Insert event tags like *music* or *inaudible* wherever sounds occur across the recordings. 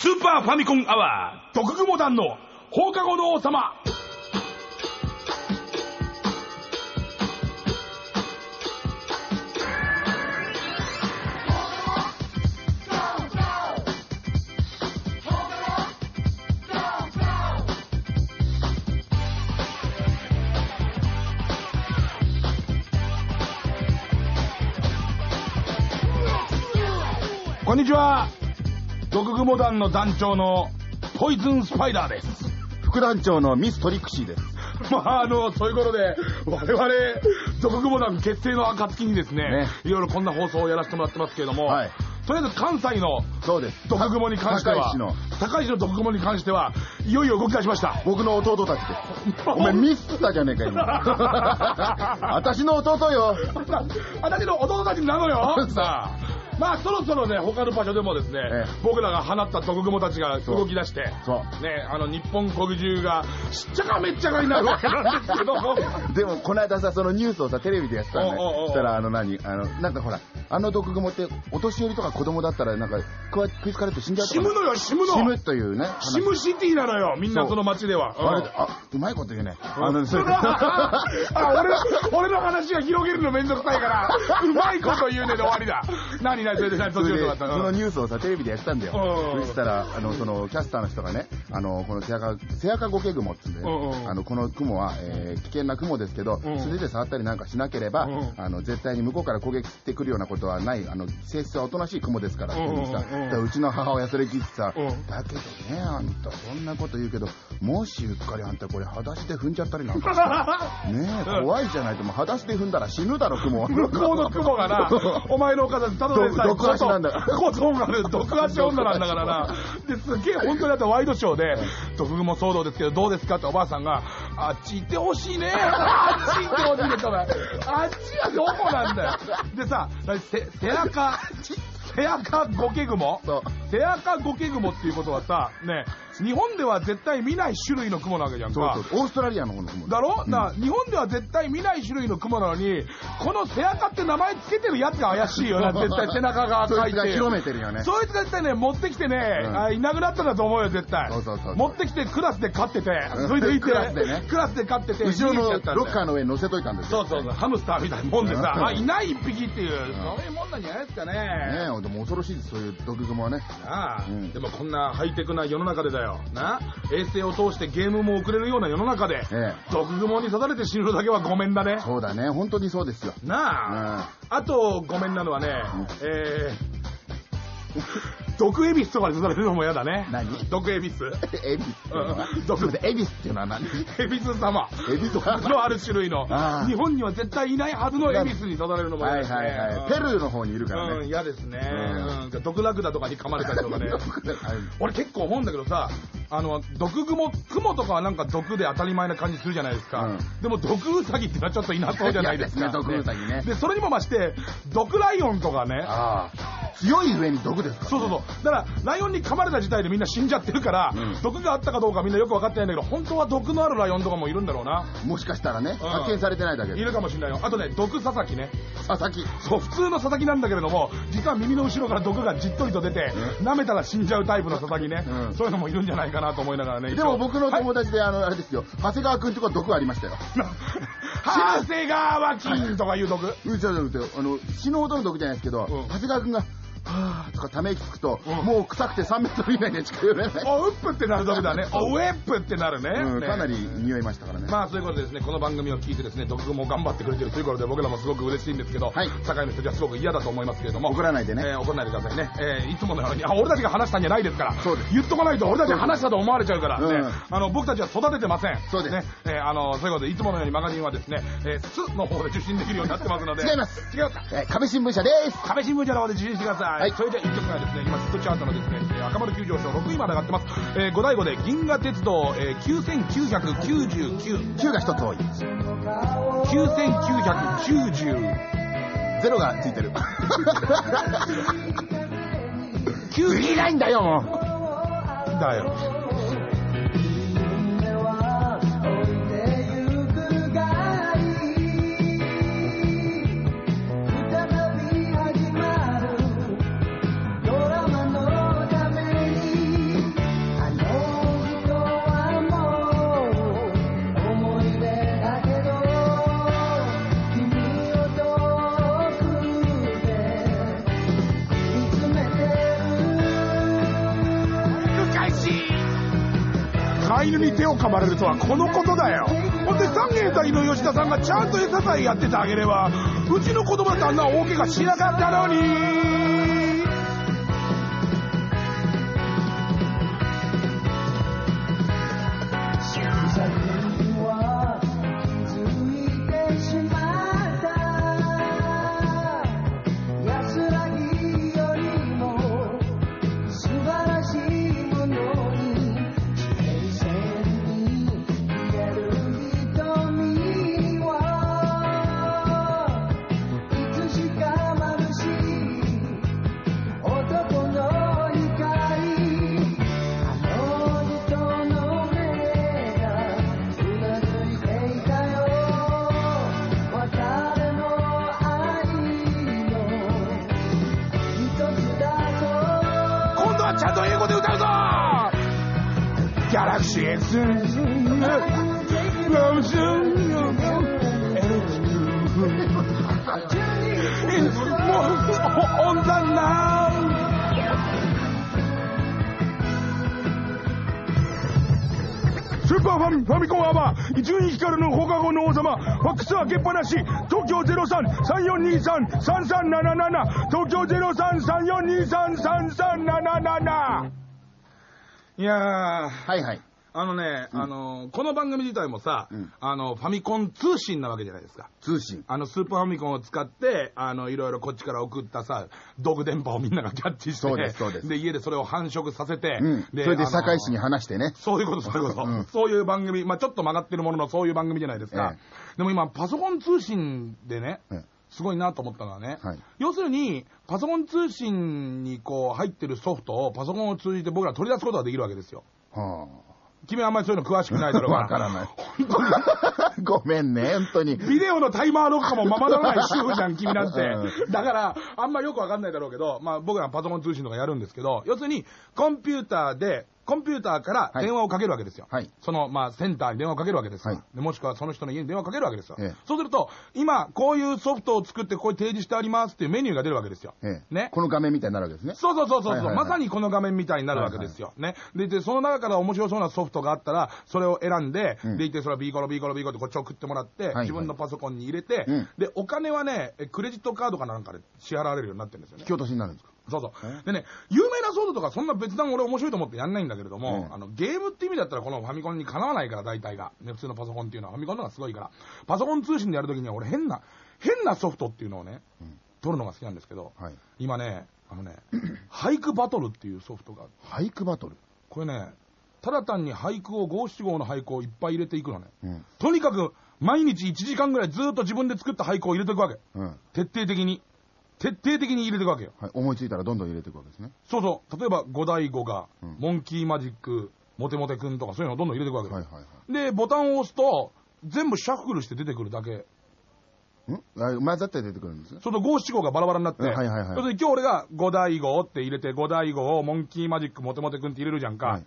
スーパーファミコンアワー、毒蜘蛛団の放課後の王様。こんにちは。毒蜘蛛団の団長のポイズンスパイダーです。副団長のミストリクシーです。まあ、あの、そういうことで、我々、毒蜘蛛団結成の暁にですね、ねいろいろこんな放送をやらせてもらってますけれども、はいとりあえず関西のそうです。毒蜘蛛に関しては、高石の高石の毒蜘蛛に関しては、いよいよ動き出しました。僕の弟たちです。お前ミスったじゃねえか今。*laughs* 私の弟よ。私の弟たちなのよさあまあそろそろね他の場所でもですね、ええ。僕らが放った毒蜘蛛たちが動き出してねあの日本国中がしっちゃかめっちゃかになるわけなんですけど *laughs* でもこの間さそのニュースをさテレビでやってたんだおうおうおう。よそしたらあの何？あのなんかほらあの毒蜘蛛ってお年寄りとか子供だったらなんか食わ食いつかれて死んじゃう死むのよ死むの。死ぬというね話シムシティなのよみんなその街では。あれう。んあうまいこと言うね。あのそれ *laughs* あ俺俺の話が広げるのめんどくさいからうまいこと言うねで終わりだ。何何それで何途中とかったそのニュースをさテレビでやってたんだよ。うん。そしたらあのそのキャスターの人がねあのこのセアカセアカゴケグモって言うんだようんうん。あのこの雲は、えー危険な雲ですけどうん。素手で触ったりなんかしなければうん。あの絶対に向こうから攻撃してくるようなことはないあの性質はおとなしい雲ですからって言うさうんうちの母親それ聞いてさうんだけどねあんたそんなこと言うけどもしうっかりあんたこれ裸足で踏んじゃったりなんかしたら *laughs* ねえ怖いじゃないともう裸足で踏んだら死ぬだろ雲は向こうの雲がな、*laughs* お前のお母さん、ただでさえど毒足なんだ？コトンがね、*laughs* 毒足女なんだからな。で、すっげえ本当にだってワイドショーで、毒蜘蛛騒動ですけどどうですかっておばあさんが、あっち行ってほしいね。あっち行ってほしいねお前。あっちはどこなんだよ。でさ、せ、セアカ、セアカゴケグモそう。セアカゴケグモっていうことはさ、ね、日本では絶対見ない種類の雲なわけじゃんか。そうそう。オーストラリアの方の雲。だろ、うん。日本では絶対見ない種類の雲なのに、このセアカって名前つけてるやつが怪しいよな、絶対背中が書いて。そいつが広めてるよね。そいつが絶対ね、持ってきてね、うん。あいなくなったんだと思うよ、絶対。そうそうそう。持ってきてクラスで飼ってて、うん。それでいて、クラスでね。クラスで飼ってて、後ろのロッカーの上に乗せといたんですよ。そうそうそう、ハムスターみたいなもんでさ、うん。あ、いない一匹っていう、ん。そういうもんなんじゃないですかね。ねえ、でも恐ろしいです、そういう毒蜘蛛はね。な。あ、うん。でもこんなハイテクな世の中でだよ。な。衛星を通してゲームも送れるような世の中で、え毒蜘蛛に刺されて死ぬだけはごめんだね。そうだね、本当にそうですよ。なあ、うん。あとごめんなのはね、うん。えー、毒エビスとかに刺されるのも嫌だね。何？毒エビスエビスっていうのはうん毒エビスっていうのは何？エビス様。エビス様のある種類の日本には絶対いないはずのエビスに刺されるのも嫌はいですね。はいはい。ペルーの方にいるからうん、ね。嫌ですね。ううん。毒ラクダとかに噛まれたりとかね。俺結構思うんだけどさ、あの、毒蜘蛛、蜘蛛とかはなんか毒で当たり前な感じするじゃないですか。うんでも毒ウサギってのはちょっといなそうじゃないですか。ね毒ウサギねで、それにも増して、毒ライオンとかね。ああ。強い上に毒ですから。そうそうそう。だから、ライオンに噛まれた時点でみんな死んじゃってるから、うん毒があったかどうかみんなよく分かってないんだけど、本当は毒のあるライオンとかもいるんだろうな。もしかしたらね、うん発見されてないだけで。いるかもしれないよ。あとね、毒佐々木ね。佐々木。そう、普通の佐々木なんだけれども、実は耳の後ろから毒がじっとりと出て、舐めたら死んじゃうタイプの佐々木ね、うんそういうのもいるんじゃないかなと思いながらね。でも僕のはい友達で、あの、あれですよ、長谷川くんとか毒ありましたよ。*laughs* 長谷川金とかいう毒。うん、そうそうそうあの、死ぬほどの毒じゃないですけど、うん長谷川くんが、はぁーとかため息つくと、うんもう臭くて3メートル以内で近寄れない。おうっぷってなる毒だね。おうえっぷってなるね。かなり匂いましたからね。まあそういうことでですね、この番組を聞いてですね、毒も頑張ってくれてるということで僕らもすごく嬉しいんですけど、はい堺の人たちはすごく嫌だと思いますけれども、怒らないでねえー怒らないでくださいね。えーいつものように、あ、俺たちが話したんじゃないですから、そうです言っとかないと俺たちが話したと思われちゃうから、ねうんあの僕たちは育ててません。そうですね、えーあの、そういうことで、いつものようにマガジンはですね、えー、スの方で受信できるようになってますので、違います違いますか？えー壁新聞社です。壁新聞社の方で受信してください。はいそれで1曲目はですね、今ヒットチャートのですね、えー赤丸急上昇6位まで上がってます。えー、5第5で銀河鉄道、えー、9999。9が一つ多い。9990。ゼロがついてる。*laughs* 9ないんだよ、もう。だよ。犬に手を噛まれるとはこのことだよ。ほんで三軒先の吉田さんがちゃんと餌さえやっててあげればうちの子供だってあんな大怪我しなかったのに。ァックス開けっぱなし東京0334233377東京0334233377いやーはいはい。あのね、あのこの番組自体もさ、うんあのファミコン通信なわけじゃないですか通信。あのスーパーファミコンを使ってあのいろいろこっちから送ったさ毒電波をみんながキャッチしてそうですそうです家でそれを繁殖させて、うん。それで堺市に話してね。そういうこと、そういうこと。うんそういう番組、まあちょっと曲がってるもののそういう番組じゃないですか。えでも今、パソコン通信でね、えすごいなと思ったのはね、はい要するに、パソコン通信にこう入ってるソフトをパソコンを通じて僕ら取り出すことができるわけですよ。は君はあんまりそういうの詳しくないだろうあ。わからない。*laughs* ごめんね、本当に。ビデオのタイマーロッカーもままならない主婦じゃん、君なんて *laughs* う。だから、あんまよくわかんないだろうけど、まあ僕らパソコン通信とかやるんですけど、要するに、コンピューターで、コンピューターから電話をかけるわけですよ。はいその、まあ、センターに電話をかけるわけですよ、はいでもしくはその人の家に電話をかけるわけですよ。ええそうすると、今、こういうソフトを作って、ここに提示してありますっていうメニューが出るわけですよ。ええね。この画面みたいになるわけですね。そうそうそうそう、はいはいはいまさにこの画面みたいになるわけですよ。ね。で、で、その中から面白そうなソフトがあったら、それを選んで、うんでいて、それをビーコロビーコロビーコロってこっち送ってもらって、はい自分のパソコンに入れて、うんで、お金はね、えクレジットカードかなんかで支払われるようになってるんですよね引き。落としになるんですか？そうそうえ？でね、有名なソフトとかそんな別段俺面白いと思ってやんないんだけれども、うんあの、ゲームって意味だったらこのファミコンにかなわないから大体が。ね、普通のパソコンっていうのはファミコンの方がすごいから。パソコン通信でやるときには俺変な、変なソフトっていうのをね、うん撮るのが好きなんですけど、はい。今ね、あのね、俳句バトルっていうソフトが、俳句バトル？これね、ただ単に俳句を五七五の俳句をいっぱい入れていくのね。うん。とにかく、毎日1時間ぐらいずっと自分で作った俳句を入れていくわけ。うん。徹底的に。徹底的に入れていくわけよ。はい。思いついたらどんどん入れていくわけですね。そうそう。例えば、五代五が、うんモンキーマジック、モテモテくんとかそういうのをどんどん入れていくわけよ。はいはいはで、ボタンを押すと、全部シャッフルして出てくるだけ。い。ん？あ混ざって出てくるんですね。その五七五がバラバラになって、はいはいはい要するに今日俺が五代五って入れて、五代五をモンキーマジック、モテモテくんって入れるじゃんか。はい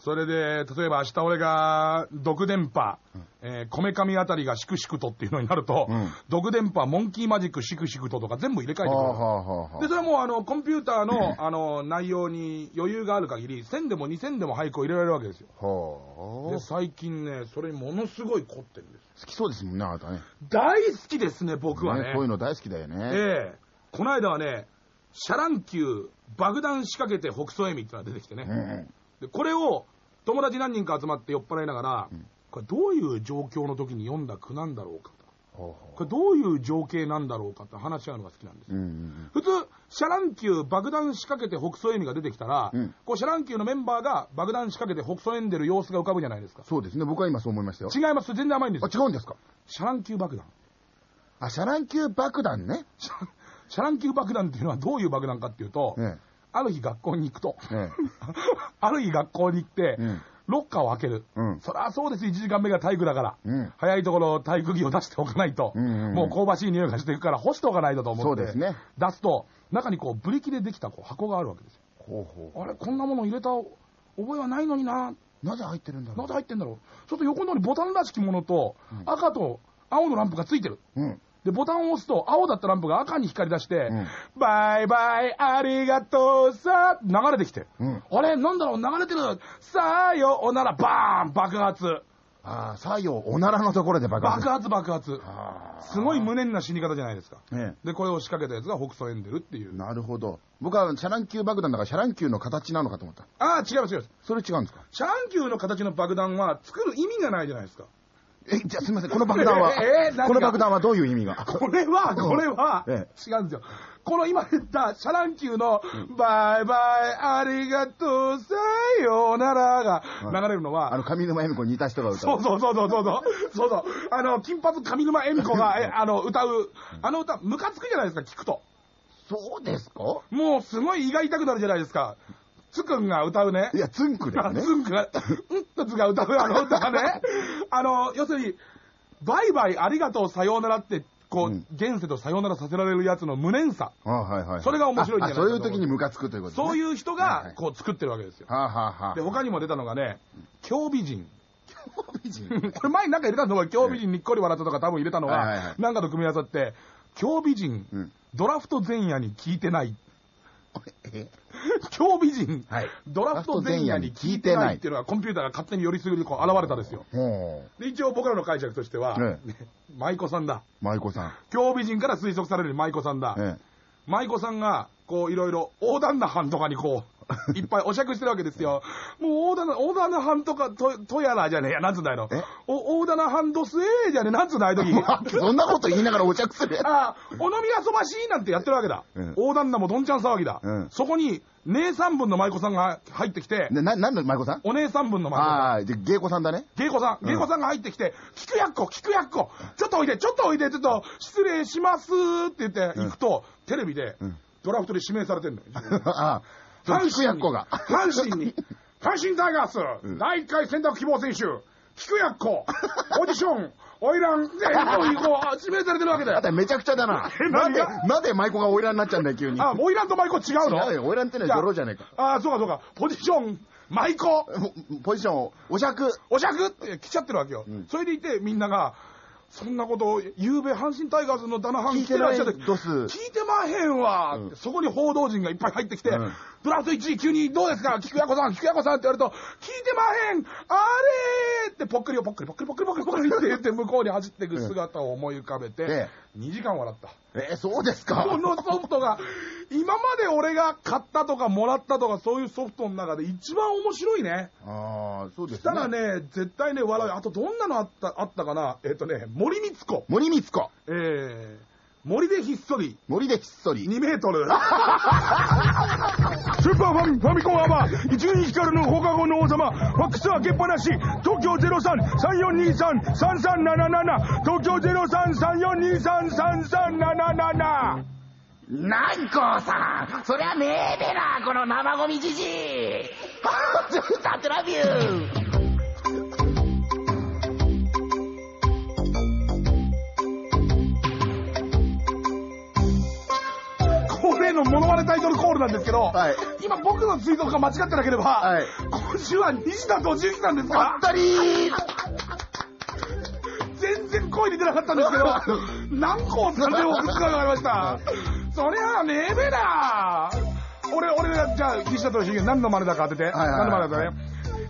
それで、例えば明日俺が、毒電波、えーこめかみあたりがシクシクとっていうのになると、うん毒電波、モンキーマジック、シクシクととか全部入れ替えてくるははで、それはもうあの、コンピューターの、あの、内容に余裕がある限り、1000でも2000でも俳句を入れられるわけですよ。あ。はあ。で、最近ね、それにものすごい凝ってるんです。好きそうですもんね、あなたね。大好きですね、僕はね。こういうの大好きだよね。ええこの間はね、シャラン級爆弾仕掛けて北総笑みってのが出てきてね。うん。で、これを友達何人か集まって酔っ払いながら、これどういう状況の時に読んだ句なんだろうかと。これどういう情景なんだろうかって話し合うのが好きなんですう。うよ。んうん普通、シャラン級爆弾仕掛けて北総笑みが出てきたら、うんこうシャラン級のメンバーが爆弾仕掛けて北総笑んでる様子が浮かぶじゃないですか。そうですね、僕は今そう思いましたよ。違います。全然甘いんですあ、よ。違うんですか？シャラン級爆弾。あ、シャラン級爆弾ね。シャラン級爆弾っていうのはどういう爆弾かっていうと、えある日学校に行くと、え。え *laughs* ある日学校に行って、うんロッカーを開ける。うんそりゃそうです、1時間目が体育だから。うん早いところ体育着を出しておかないと、うんうんうんもう香ばしい匂いがしていくから干しておかないとと思って、ね出すと、中にこう、ブリキでできたこう箱があるわけですよ。え。ほうほあれ、こんなもの入れた覚えはないのにな、う。なぜ入ってるんだろなぜ入ってんだろう。ちょっと横の方にボタンらしきものと、赤と青のランプがついてる。う。うん。で、ボタンを押すと、青だったランプが赤に光り出して、バイバイ、ありがとうさ、流れてきて、うんあれ、なんだろう、流れてる、さよおなら、バーン、爆発。ああ、作用、おならのところで爆発。爆発、爆発。あすごい無念な死に方じゃないですか。あねで、これを仕掛けたやつが北総エンデルっていう。なるほど。僕はシャラン級爆弾だからシャラン級の形なのかと思った。ああ、違います、違います。それ違うんですか？シャラン級の形の爆弾は作る意味がないじゃないですか。え、じゃあすみません、この爆弾は、ええ何がこの爆弾はどういう意味が？これは、これは、え違うんですよ。この今言ったシャラン級の、バイバイ、ありがとう、さようならが流れるのは、あの、上沼恵美子に似た人が歌う。そうそうそうそうそうそう。そうそう。あの、金髪上沼恵美子が、えあの、歌う、あの歌、ムカつくじゃないですか、聞くと。そうですか？もう、すごい胃が痛くなるじゃないですか。つくんが歌うねい。や、つんくですね。*laughs* つんくが、うんとつが歌うあの歌がね、*laughs* あの、要するに、バイバイ、ありがとう、さようならって、こう、うん現世とさようならさせられるやつの無念さ。あはいはい。それが面白いんじゃないかそういう時にムカつくということね。そういう人がこう作ってるわけですよ。はあ、はあはあ、で、他にも出たのがね、京美人。美人 *laughs* これ前になんか入れたの？は、京美人にっこり笑ったとか多分入れたのはいはいはは、いなんかと組み合わさって、京美人うん、ドラフト前夜に聞いてない。*laughs* え京美人はい、ドラフト前夜に聞いてないっていうのがコンピューターが勝手によりすぐりこう現れたですよ。ほで、一応僕らの解釈としては、え *laughs* 舞妓さんだ。う。舞妓さん。京美人から推測される舞妓さんだ。え舞妓さんが、こう、いろいろ、横断な藩とかにこう、いっぱいお酌してるわけですよ。もう、横断な、横断な藩とか、と、とやらじゃねえや、なんつうんだいのえ？お、横断な藩どすえじゃねえ、なんつうんだい、時。*laughs* え。そんなこと言いながらお茶くするやつ。ああ、お飲み遊ばしいなんてやってるわけだ。うん横断なもどんちゃん騒ぎだ。うんそこに、姉さん分の舞妓さんが入ってきて、な、な、なんの舞妓さん？お姉さん分の舞妓さん。ああ、で、芸妓さんだね。芸妓さん、芸妓さんが入ってきて、菊やっこ、菊やっこ、ちょっとおいで、ちょっとおいで、ちょっと失礼しますって言って行くと、テレビでうんドラフトで指名されてんのよ。*laughs* ああ、その菊やっこが。阪神に、阪神 *laughs* タイガース、第1回選択希望選手、菊やっこ、ポジション、オイラン、で、*laughs* こういう、こう、指名されてるわけだよ。*laughs* あためちゃくちゃだな。なんでなんで舞妓が花魁になっちゃうんだよ、急に。あ、オイランとマイコ違うの？違うよ、花魁ってのは泥じゃねえか。ああ、そうかそうか。ポジション、マイコ、ポジションを、お酌。お酌って来ちゃってるわけよ。んそれでいて、みんなが、そんなことを、ゆうべ阪神タイガースのダナハン来てらっしゃって、聞いてまへんわ、うん。そこに報道陣がいっぱい入ってきて、うん。ドラフト1位急にどうですか？菊やこさん、菊やこさんって言われると、聞いてまへん。あれーってぽっくりをぽっくりぽっくりぽっくりぽっくりぽっくりって言って向こうに走っていく姿を思い浮かべて、え2時間笑った。えー、そうですか。このソフトが、今まで俺が買ったとかもらったとかそういうソフトの中で一番面白いね。ああ、そうですしたね。らね、絶対ね、笑う。あとどんなのあった、あったかなえっ、とね、森光子。森光子。えー、森でひっそり、森でひっそり。2メートル。スーパーファミファミコンアワー、一元光の放課後の王様、ファックス開けっぱなし、東京03-3423-3377、東京03-3423-3377。なんこさん、そりゃねえべな、この生ゴミじじい。サテラビュー。恒例のモノマネタイトルコールなんですけど、はい今僕のツイートが間違ってなければ、はい今週は西田敏行さんですか当たりー全然声に出なかったんですけど、*laughs* 何個さんで送ってがありました。そりゃねえべな俺、俺が、じゃあ、西田敏行何の真似だか当てて。はいはい何の真似だね。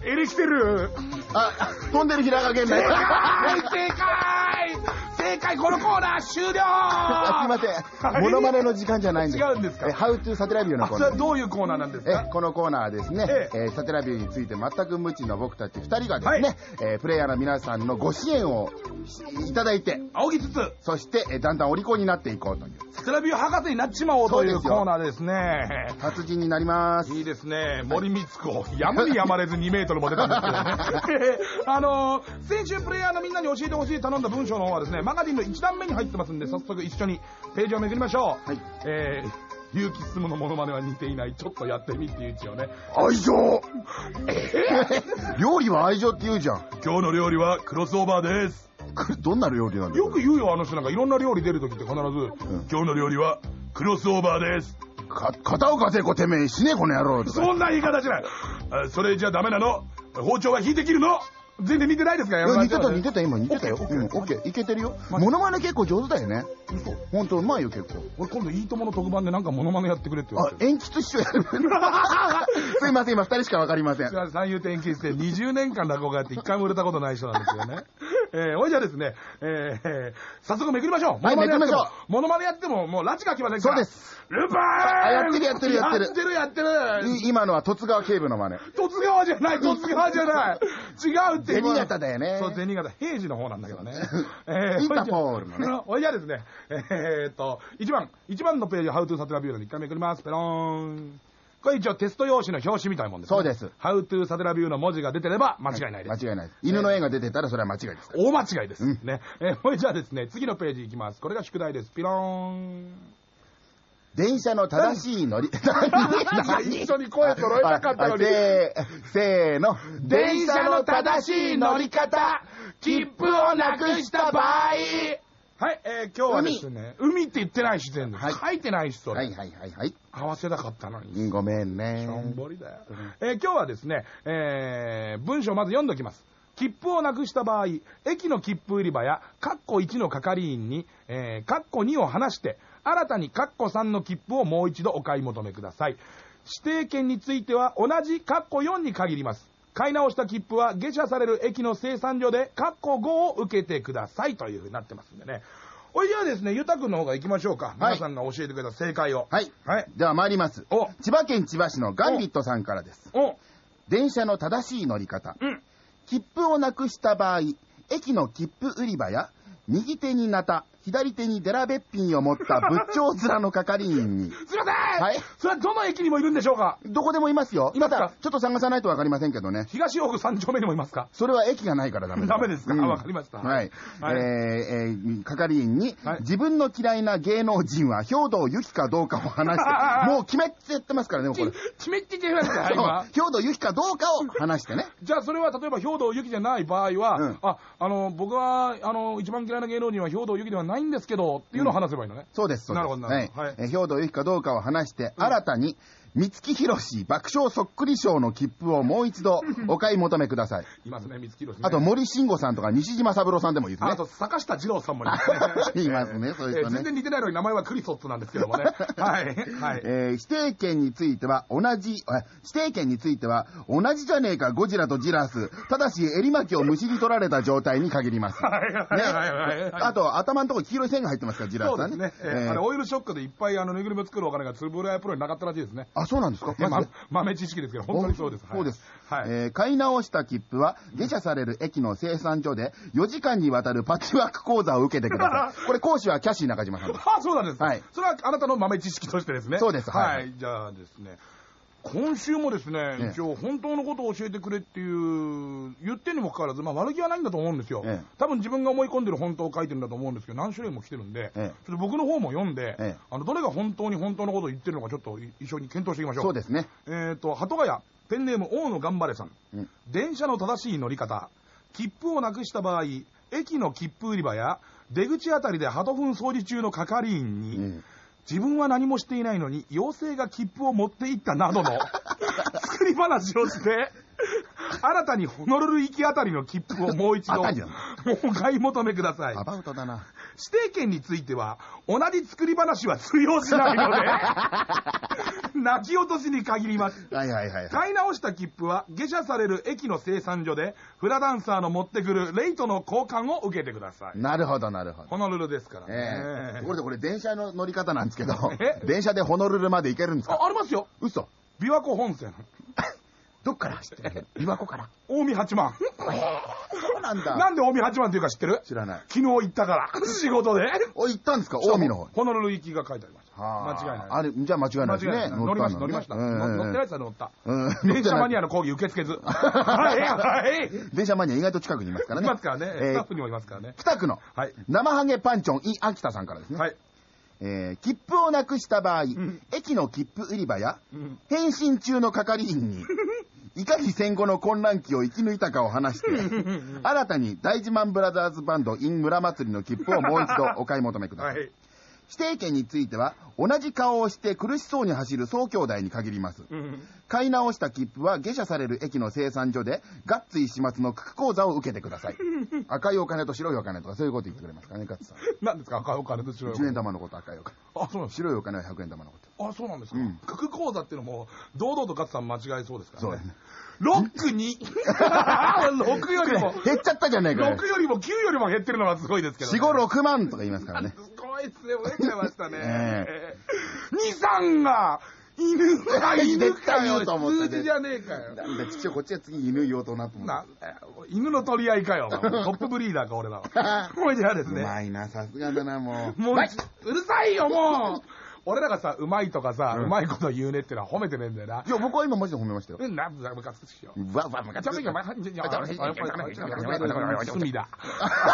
エレキテル。あ、飛んでる平賀源正内。解正解正解このコーナー終了 *laughs* あすいません。モノマネの時間じゃないんです。違うんですか？え、ハウトゥーサテラビューのコーナー。どういうコーナーなんですか？えこのコーナーはですね、ええーサテラビューについて全く無知の僕たち2人がですね、えープレイヤーの皆さんのご支援をしいただいて、仰ぎつつ、そして、えーだんだんお利口になっていこうという、サテラビュー博士になっちまおうというコーナーですね。達人になります。いいですね。森光子。やむにやまれず2メートルも出たんですけどね。*laughs* あのー先週プレイヤーのみんなに教えてほしい頼んだ文章の方はですね、マガジンの1段目に入ってますんで、早速一緒にページをめくりましょう。はいえー、結城進のモノマネは似ていない。ちょっとやってみっていう一応ね。愛情 *laughs* 料理は愛情って言うじゃん。今日の料理はクロスオーバーです。く *laughs* どんな料理なんだ？よく言うよ、あの人なんかいろんな料理出るときって必ず、今日の料理はクロスオーバーです。か片岡聖子てめえ死ねこの野郎。そんな言い方じゃない。あそれじゃダメなの包丁は引いて切るの全然似てないですか？いや似てた似てた。た今似てたよ。オッケーうん、オッケー。いけてるよ。モノマネ結構上手だよね。嘘ほんとうまいよ結構。俺今度いいともの特番でなんかモノマネやってくれって言わあれ、てる。鉛筆師匠やる。*laughs* すいません、今二人しかわかりません三遊亭演して20年間落語家やって一回も売れたことない人なんですよね。*laughs* えー、ほいじゃあですね、えー、早速めくりましょう。はいめくりましょモノマネやってももう拉致が来ませんから。そうです。ルパンあやってるやってるやってるやってるやってる。い今のは十津川警部の真似。突川じゃない、突川じゃない。*laughs* 違うって。銭形だよねそう、銭形。平時の方なんだけどね。*laughs* インターポールのね。*laughs* おいじゃあですね、えーっと、1番、1番のページ、How to サテラビューの1回めくります。ペローン。これ一応テスト用紙の表紙みたいなもんです、ね。そうです。How to サテラビューの文字が出てれば間違いないです。間違いないです。犬の絵が出てたらそれは間違いです。大間違いです。うんね。えー、これじゃあですね、次のページいきます。これが宿題です。ピローン。電車の正しい乗り、一緒に声揃えたかったのにせー、の。電車の正しい乗り方、切符をなくした場合。はい、えー、今日はですね、海って言ってないし、全然。はい書いてないし、それ。はいはいはいはい。合わせたかったのに。ごめんねしょん。ぼりだよ。えー今日はですね、えー文章まず読んでおきます。切符をなくした場合、駅の切符売り場や、カッコ1の係員に、えー、カッコ2を離して、新たにカッコ3の切符をもう一度お買い求めください。指定券については同じカッコ4に限ります。買い直した切符は下車される駅の生産所でカッコ5を受けてくださいというふうになってますんでね。おいじゃあですね、ゆたくんの方が行きましょうか。皆さんが教えてくれた正解を。はい。はい。では参ります。お、千葉県千葉市のガンビットさんからです。お、電車の正しい乗り方。うん。切符をなくした場合、駅の切符売り場や、右手にナタ、左手にデラべっぴんを持った仏頂面の係員に、すいません！はい。それはどの駅にもいるんでしょうか？どこでもいますよ。いますか？ただ、ちょっと探さないとわかりませんけどね。東大区三丁目にもいますか？それは駅がないからダメダメですか？わかりました。はい。はい。えーえー係員に、はい。自分の嫌いな芸能人は兵藤由紀かどうかを話して、もう決めてやってますからね、もうこれ。決めて言ってください、今。そう。兵藤由紀かどうかを話してね。じゃあそれは例えば兵藤由紀じゃない場合は、うん。あ、あの、僕は、あの、一番嫌いな芸能人は兵藤由紀ではないんですけど、っていうのを話せばいいのね。そうです、そうです。なるほどなるほど。はい。えー兵藤由紀かどうかを話して、新たに、三月博士爆笑そっくり賞の切符をもう一度 *laughs* お買い求めください。いますね、三月弘、ね。あと、森慎吾さんとか西島三郎さんでもいいですねあ。と、坂下二郎さんもいますね。*laughs* いますねそういう人ねえー全然似てないのに名前はクリソッツなんですけどもね。*laughs* はい。はい。えー指定券については同じ、あ指定券については同じじゃねえかゴジラとジラス。ただし襟巻きをむしり取られた状態に限ります。はいはいはいはいはいあと頭のところ黄色い線が入ってますから、ジラスはね。そうですね。えーえーあれ、オイルショックでいっぱいあの、ぬいぐるみを作るお金がつぶらやプロになかったらしいですね。あ、そうなんですか？えま豆知識ですけど、本当にそうです。はいそうです。はい。えー買い直した切符は、下車される駅の生産所で、4時間にわたるパッチワーク講座を受けてください。*laughs* これ講師はキャシー中島さんです。あ、そうなんですか。はいそれはあなたの豆知識としてですね。そうですは。はいいじゃあですね。今週もですね、ええ一応本当のことを教えてくれっていう、言ってんにもかかわらず、まあ悪気はないんだと思うんですよ。ええ多分自分が思い込んでる本当を書いてるんだと思うんですけど、何種類も来てるんで、ええちょっと僕の方も読んで、ええあの、どれが本当に本当のことを言ってるのかちょっと一緒に検討していきましょう。そうですね。えっ、と、鳩ヶ谷、ペンネーム大野頑張れさん。うん電車の正しい乗り方。切符をなくした場合、駅の切符売り場や出口あたりで鳩粉掃除中の係員に、うん自分は何もしていないのに妖精が切符を持っていったなどの *laughs* 作り話をして、新たにホノルル行きあたりの切符をもう一度お買い求めください。アバウトだな。指定券については、同じ作り話は通用しないので、*laughs* 泣き落としに限ります。はいはいはいはい。買い直した切符は下車される駅の生産所でフラダンサーの持ってくるレイトの交換を受けてください。なるほどなるほど。ホノルルですからええね。ところでこれ電車の乗り方なんですけどえ、電車でホノルルまで行けるんですか？あ、ありますよ。嘘。琵琶湖本線。どっから？走ってる琵琶湖から？近江八幡。そうなんだ。なんで近江八幡っていうか知ってる？知らない。昨日行ったから。仕事で。お、行ったんですか？近江の方に。ホノルル行きが書いてありました。は間違いない。あれ、じゃあ間違いないですね。乗りました、乗りました。の乗ってないやつは乗った。電車マニアの講義受け付けず。*laughs* はい、はい。電車マニア意外と近くにいますからいね。ますからね。えースタッフにもいますからね。北区のはい。生ハゲパンチョンイ秋田さんからですね。はい。えー切符をなくした場合、ん駅の切符売り場や、うん返信中の係員に、*laughs* いかに戦後の混乱期を生き抜いたかを話して、*laughs* 新たに大自慢ブラザーズバンド in 村祭りの切符をもう一度お買い求めください。はい。指定券については、同じ顔をして苦しそうに走る総兄弟に限ります。うん買い直した切符は下車される駅の生産所で、ガッツ石松の九九講座を受けてください。赤いお金と白いお金とかそういうこと言ってくれますからね、ガッツさん。何ですか？赤いお金と白いお10金円玉のこと赤いお金。あ、そうなんです白いお金は100円玉のこと。あ、そうなんですか？うん九九講座っていうのも、堂々と勝さん間違いそうですからね。そうですね。ロックに、6よりも、*laughs* 減っちゃったじゃねえかよ。6よりも9よりも減ってるのはすごいですけど、4、5、6万とか言いますからね。いっすね、増えちゃいましたね。え二三が、犬か犬かよ、数字じゃねえかよ。*laughs* なんだ、父親こっちは次犬言おうとなって。犬の取り合いかよ。トップブリーダーか、俺らは。もうじゃあですうね。まいな、さすがだな、もう。もう、はいうるさいよ、もう俺らがさ、うまいとかさ、うまいこと言うねってのは褒めてねえんだよな。いや、僕は今マジで褒めましたよ。うん、なんだ、ムカつくしよ。うわ、うわ、ムカつくちょっと今、隅だ。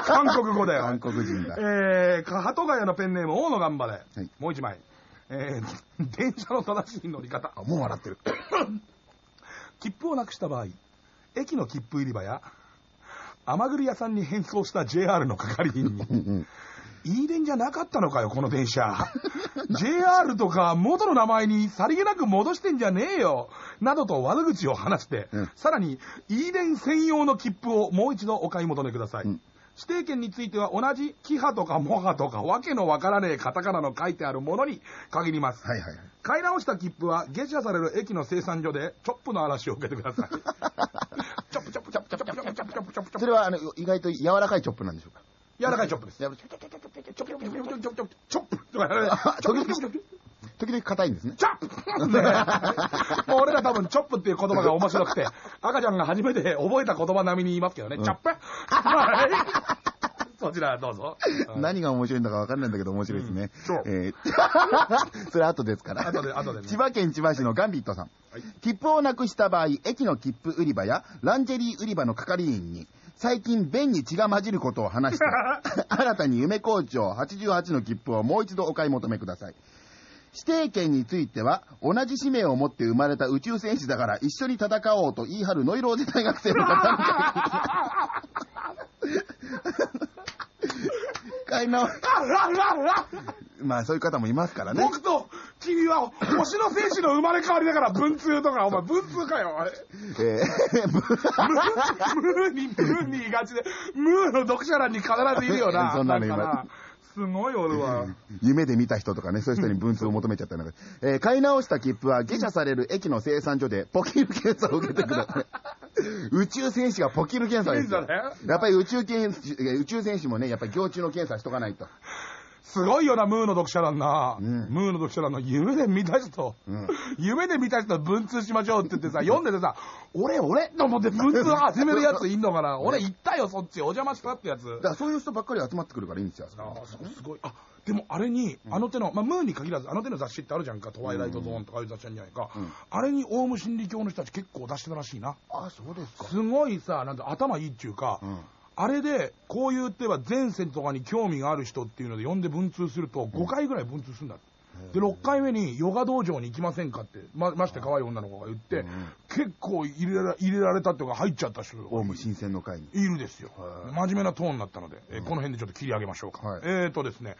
韓国語だよ。韓国人だ。えー、か鳩ヶ谷のペンネーム、大野頑張れ。はいもう一枚。えー、電車の正しい乗り方。あ、もう笑ってる。切符をなくした場合、駅の切符売り場や、甘栗屋さんに変装した JR の係員に、うんうん。いい電じゃなかったのかよ、この電車。*laughs* JR とか元の名前にさりげなく戻してんじゃねえよ。などと悪口を話して、うんさらに、いい電専用の切符をもう一度お買い求めください。うん指定券については同じキハとかモハとかわけのわからねえカタカナの書いてあるものに限ります。はいはいはい。買い直した切符は下車される駅の生産所でチョップの嵐を受けてください。*laughs* チョップチョップチョップチョップチョップチョップチョップチョップそれは、あの、意外と柔らかいチョップなんでしょうか柔らかいチョップです。チョップ、チョップ、チョップ、チョップ、チョップ、チョップ、チョップ、時々硬いんですね。チョップ。もう俺ら多分チョップ。っていう言葉が面白くて、赤ちゃんが初めて覚えた言葉並みに言いますけどね、チョップ。そちらどうぞ。何が面白いんだか分かんないんだけど面白いですね。それ後ですから。後で、後で。千葉県千葉市のガンビットさん。切符をなくした場合、駅の切符売り場やランジェリー売り場の係員に、最近便に血が混じることを話して、*laughs* 新たに夢工場88の切符をもう一度お買い求めください。指定権については、同じ使命を持って生まれた宇宙戦士だから一緒に戦おうと言い張るノイローゼ大学生の方に。*laughs* 買い直 *laughs* まあそういう方もいますからね。僕と君は星の戦士の生まれ変わりだから文通とか、お前文通かよ。あれえームー *laughs* に、ムーに言いがちで、ムーの読者欄に必ずいるよな。*laughs* そんなの今すごい俺は。夢で見た人とかね、そういう人に文通を求めちゃったりなんか、えー買い直した切符は下車される駅の生産所でポキル検査を受けてください。*laughs* 宇宙戦士がポキル検査ですよ。やっぱり宇宙検宇宙戦士もね、やっぱり行中の検査しとかないと。すごいよな、ムーの読者欄な。うんムーの読者欄の夢で見た人、うん夢で見た人文通しましょうって言ってさ、読んでてさ、俺、俺と思って文通始めるやついんのかな俺行ったよ、そっち。お邪魔したってやつ。だからそういう人ばっかり集まってくるからいいんですよ。あそすごい。あ、でもあれに、あの手の、まあ、ムーに限らず、あの手の雑誌ってあるじゃんか、トワイライトゾーンとかいう雑誌あるんじゃないか。うんあれにオウム真理教の人たち結構出してたらしいな。あ、そうですか。すごいさ、なんて頭いいっていうか、うんあれで、こういうってば前世とかに興味がある人っていうので呼んで文通すると、5回ぐらい文通するんだって。で、6回目にヨガ道場に行きませんかって、ま、まして可愛い女の子が言って、うん結構入れら入れられたっていうか入っちゃった人オウム新鮮の会に。いるですよはい。真面目なトーンになったので、えーこの辺でちょっと切り上げましょうか。はいえーとですね、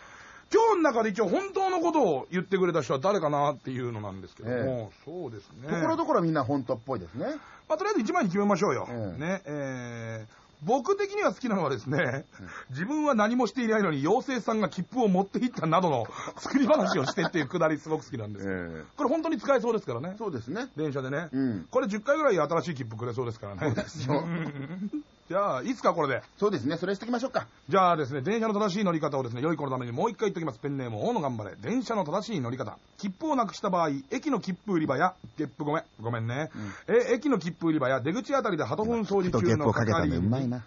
今日の中で一応本当のことを言ってくれた人は誰かなっていうのなんですけども、そうですね。ところどころみんな本当っぽいですね。まあ、とりあえず1枚に決めましょうよ。ええね、えー僕的には好きなのはですね、自分は何もしていないのに妖精さんが切符を持っていったなどの *laughs* 作り話をしてっていうくだりすごく好きなんですけど、え。これ本当に使えそうですからね。そうですね。電車でね、うん。これ10回ぐらい新しい切符くれそうですからね。そうですよ。うんじゃあ、いつかこれで。そうですね。それしてきましょうか。じゃあですね、電車の正しい乗り方をですね、良い子のためにもう一回言っておきます。ペンネーム、大野頑張れ。電車の正しい乗り方。切符をなくした場合、駅の切符売り場や、ゲップごめん、ごめんね。え、駅の切符売り場や出口あたりでハトフン掃除とゲップ中のをかけたんで係員にうまいな。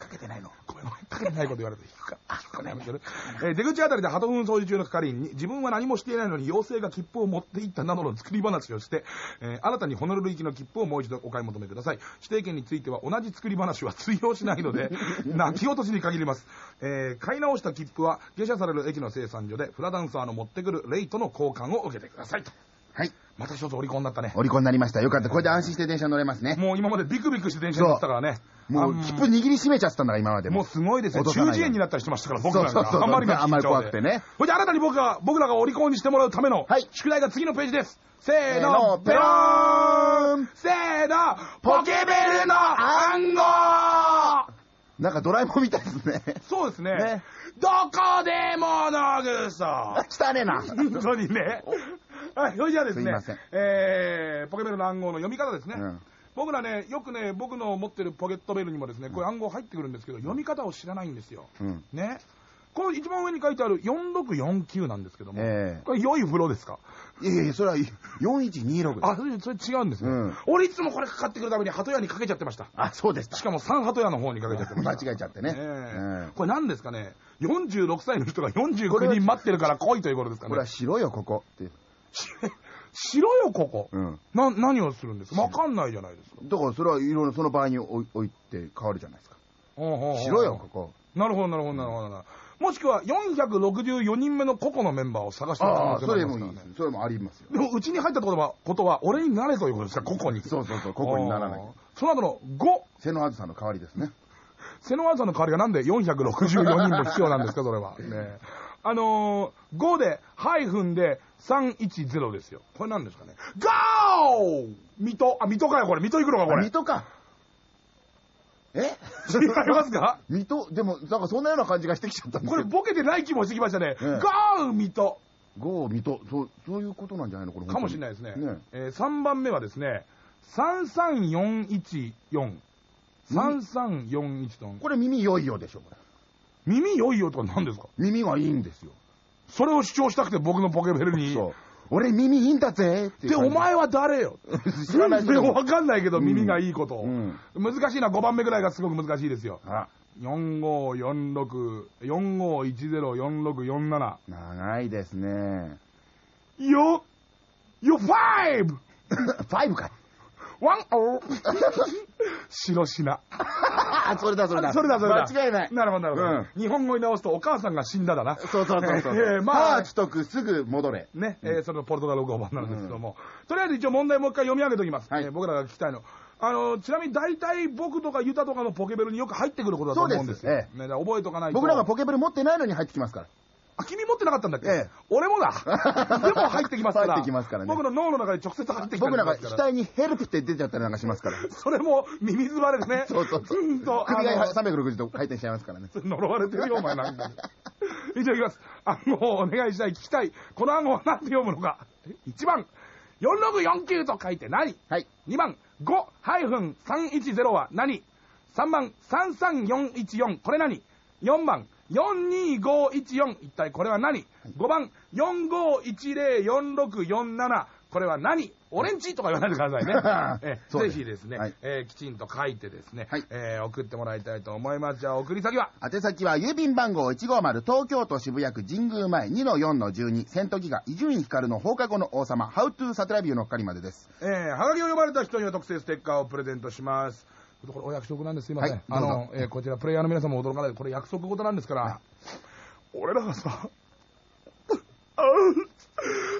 かけてないのごめんごめん。かけてないこと言われて。*laughs* あ、これやめてる。えー出口あたりでハトフン掃除中の係員に、自分は何もしていないのに妖精が切符を持っていったなどの作り話をして、えー新たにホノルル行きの切符をもう一度お買い求めください。指定券については同じ作り話は通用しないので、*laughs* 泣き落としに限ります。えー買い直した切符は下車される駅の生産所でフラダンサーの持ってくるレイトの交換を受けてくださいと。はい。また一つオリコンだったね。お利口になりました。よかった。これで安心して電車乗れますね。もう今までビクビクして電車に乗ってたからね。もう、あ切符握りしめちゃってたんだから、今までもうすごいですよ。中耳炎になったりしてましたから、僕なんか。そうそうそうあんまりのあんまり怖くてね。それで新たに僕が、僕らがオリコンにしてもらうためのはい、宿題が次のページです。せーの、ペローンせーの、ポケベルの暗号なんかドラえもんみたいですね。そうですねね。どこでものぐそ。汚ねえな。本当にね。*laughs* はい、それじゃあですねすいません、えー、ポケベルの暗号の読み方ですね。うん僕らね、よくね、僕の持ってるポケットベルにもですね、こういう暗号入ってくるんですけど、読み方を知らないんですよ。うん。ね。この一番上に書いてある4649なんですけども、ええこれ良い風呂ですか？いやいや、それは4126です。あ、それそれ違うんですね、うん俺いつもこれかかってくるために鳩屋にかけちゃってました。あ、そうでしたし。かも3鳩屋の方にかけちゃってました。間違えちゃってね。ええうんこれ何ですかね ?46 歳の人が49人待ってるから来いということですかこれはね。白よ、ここ。って。しろよ、ここ？うん。な、何をするんですか？わかんないじゃないですか。だからそれはいろいろその場合に置いて変わるじゃないですか。白よ、ここ。なるほど、なるほど、なるほど。もしくは464人目の個々のメンバーを探してる可ああ、能もありますからねもいいです。それもありますよ。でも、うちに入ったことは、ことは、俺になれということですか、個々に。そうそうそう、ここにならないその後の5、瀬野あずさの代わりですね。瀬野さんの代わりがなんで464人も必要なんですか、*laughs* それは。ねあのー、5で、ハイフンで310ですよ。これ何ですかね？ゴー水戸、あ、水戸かよ、これ。水戸行くのか、これ。水戸か。え？違いますか？*laughs* 水戸？でも、なんかそんなような感じがしてきちゃったんですこれ。ボケてない気もしてきましたね。ええゴー水戸。ゴー、水戸。そう、そういうことなんじゃないの？これ。かもしれないですね。ねえー3番目はですね、33414。3341と。これ耳良いよでしょ、これ。耳良いよとか何ですか？耳がいいんですよ。それを主張したくて僕のポケベルに。そう。俺耳いいんだぜってで、お前は誰よ？*laughs* 知らない人わかんないけど、耳がいいことを、うん難しいな、5番目ぐらいがすごく難しいですよ。あら、4546、45104647。長いですね。よ、よ、ファイブファイブかい。ワンオー白品。あ、*laughs* それだ、それだ。それだ、それだ。間違いない。なるほど、なるほど、うん日本語に直すと、お母さんが死んだだな。そうそうそうそう。*laughs* えーまあまあ、取得すぐ戻れ。ね、えーそれのポルトガル語版なんですけども、とりあえず一応問題もう一回読み上げておきます。はいえー僕らが聞きたいの。あの、ちなみに大体僕とかユタとかのポケベルによく入ってくることだと思うんですよ。そうですね、だから覚えとかないと。僕らがポケベル持ってないのに入ってきますから。あ、君持ってなかったんだっけ、ええ俺もだ。*laughs* でも入ってきますから。入ってきますからね僕の脳の中に直接入ってきたり僕らがしますから。額にヘルプって出ちゃったりなんかしますから。それもミミズバレでね。*laughs* そうそうそううんと、首があの360度回転しちゃいますからね。呪われてるよ、お前なんかに。*laughs* 一応いきます。暗号をお願いしたい、聞きたい。この暗号は何て読むのか。1番、4649と書いて何はい。2番、5-310は何 ?3 番、33414、これ何 ?4 番、42514、一体これは何 ?5 番、45104647、これは何？俺んちとか言わないでくださいね。*laughs* えぜひですね、はいえーきちんと書いてですね、はいえー送ってもらいたいと思います。じゃあ送り先は？宛先は郵便番号150東京都渋谷区神宮前2-4-12セントギガ伊集院光の放課後の王様 How to サテラビューの係までです。えー、はがきを読まれた人には特製ステッカーをプレゼントします。これお約束なんです。すいません。はいあの、えーこちらプレイヤーの皆さんも驚かないで、これ約束事なんですから、俺らがさ、あ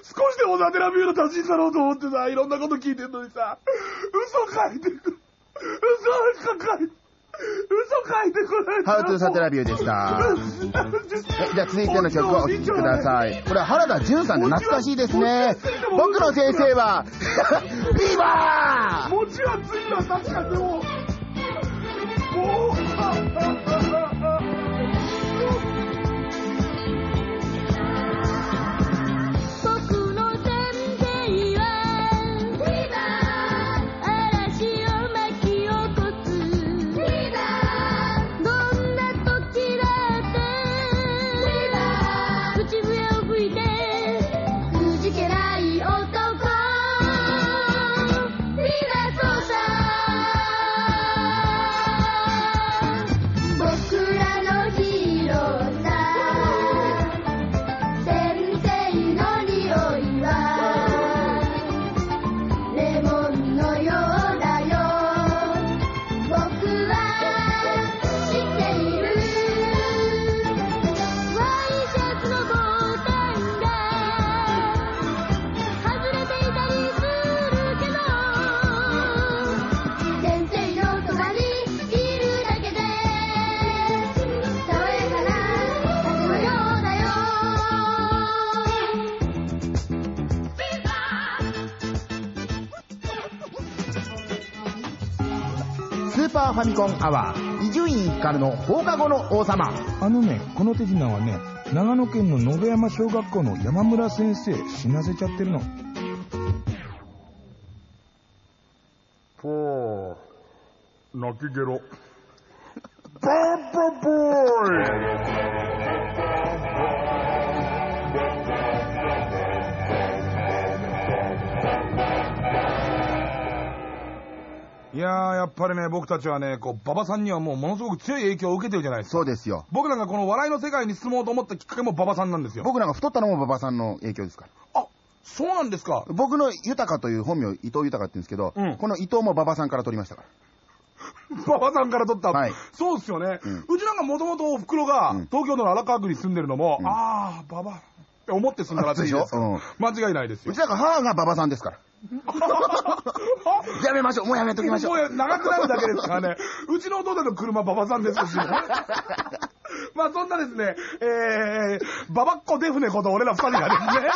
少しでもザテラビューの足しになろうと思ってさ、いろんなこと聞いてんのにさ、嘘書いてく、嘘書いて、嘘書いてくれ How to サテラビューでした。えじゃあ続いての曲をお聴きください。これは原田純さんで懐かしいですね。僕の先生は、*laughs* ビーバー餅はついた確かにでも、も僕コンアワー伊集院光の放課後の王様あのね、この手品はね、長野県の野辺山小学校の山村先生、死なせちゃってるの。と、泣きゲロ。バッバボーイいやー、やっぱりね、僕たちはね、こう、馬場さんにはもうものすごく強い影響を受けてるじゃないですか。そうですよ。僕らがこの笑いの世界に進もうと思ったきっかけも馬場さんなんですよ。僕なんか太ったのも馬場さんの影響ですから。あ、そうなんですか。僕の豊という本名、伊藤豊って言うんですけど、うんこの伊藤も馬場さんから取りましたから。*laughs* 馬場さんから取った。はいそうですよね。うんうちなんかもともとお袋がうん東京の荒川区に住んでるのも、うんあー、馬場って思って住んだらしいですうん間違いないですようち。なんか母が馬場さんですから。*laughs* やめましょう。もうやめときましょう。もう長くなるだけですからね。*laughs* うちの弟の車、馬場さんですしね。*laughs* まあそんなですね、えー、ババッコデフネこと俺ら二人がですね、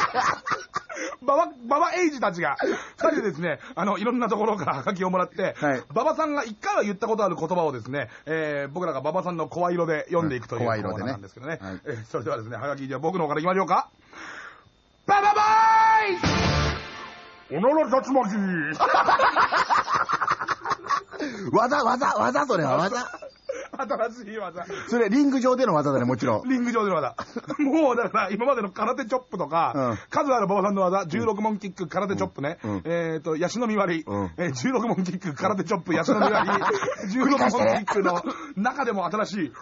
ババ、ババエイジたちが、二人でですね、あの、いろんなところからハガキをもらって、はい馬場さんが一回は言ったことある言葉をですね、えー、僕らが馬場さんの声色で読んでいくというコーなんですけどね。はいえーそれではですね、ハガキじゃあ僕の方から行きましょうか。バババーイおなら竜巻 *laughs* 技、技、技、それは技。新しい技。それ、リング上での技だね、もちろん。リング上での技。*laughs* もう、だから、今までの空手チョップとか、うん。数ある馬場さんの技、16問キック、空手チョップね、うん。えっ、と、ヤシの実割り、うん。えー16問キック、空手チョップ、ヤシの実割り、*laughs* 16問キックの中でも新しい、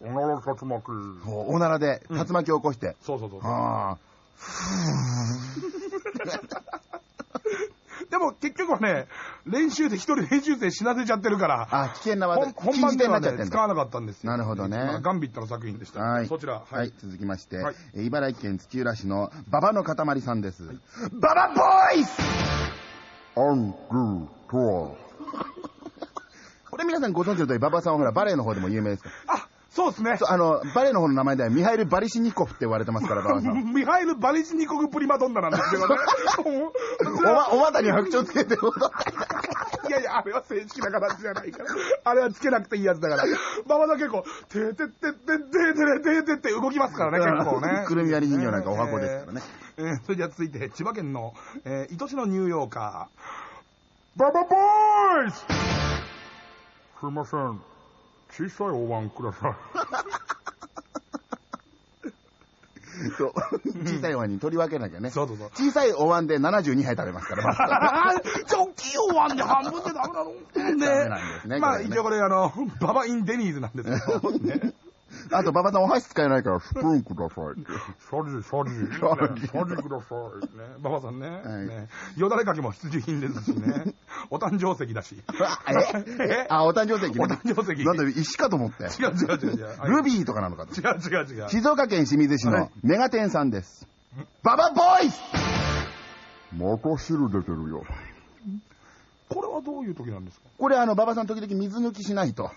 おなら竜巻おならで竜巻を起こして。そうそうそう。あでも結局はね、練習で一人練習生死なせちゃってるから、あ。あ、危険な技。本本番ではね。使わなかったんですよ。なるほどねまあガンビットの作品でした。はい。そちら、はい。続きまして、茨城県土浦市の馬場の塊さんです。馬場ボーイスアングートワこれ皆さんご存知の通り、馬場さんはほら、バレエの方でも有名ですから。あ、そうですね。あの、バレエの方の名前ではミハイル・バリシニコフって言われてますから、*laughs* 馬場さん。ミハイル・バリチニコグ・プリマドンナなんですけどね。*laughs* おま、お股に白鳥つけて踊って *laughs* いやいや、あれは正式な形じゃないから。あれはつけなくていいやつだから。馬場さん結構、てーてってってってってってって動きますからね、結構ね。くるみ割り人形なんかお箱ですからね。えー。えーそれでは続いて、千葉県の、えー、愛しのニューヨーカババボーイズすいません。小さいお椀ください。*laughs* そう。小さいお椀に取り分けなきゃね。そうそうそう小さいお椀で72杯食べますから、*laughs* 大きいお椀で半分でダメなのねダメなんですねまあ、一応これ、あの、ババインデニーズなんですけど、*laughs* ね。*laughs* あと、馬場さんお箸使えないから、スプーンください。サジ、サジ、サジサジください。ね、*laughs* 馬場さんね。はいねよだれかけも必需品ですしね。*laughs* お誕生石だし。え？あ、お誕生石ね。お誕生石なんだ、石かと思って。違う違う違う違う。はいルビーとかなのかと。違う違う違う。静岡県清水市はいのメガテンさんです。ババボーイスまた汁出てるよ。これはどういう時なんですか？これあの、馬場さん時々水抜きしないと。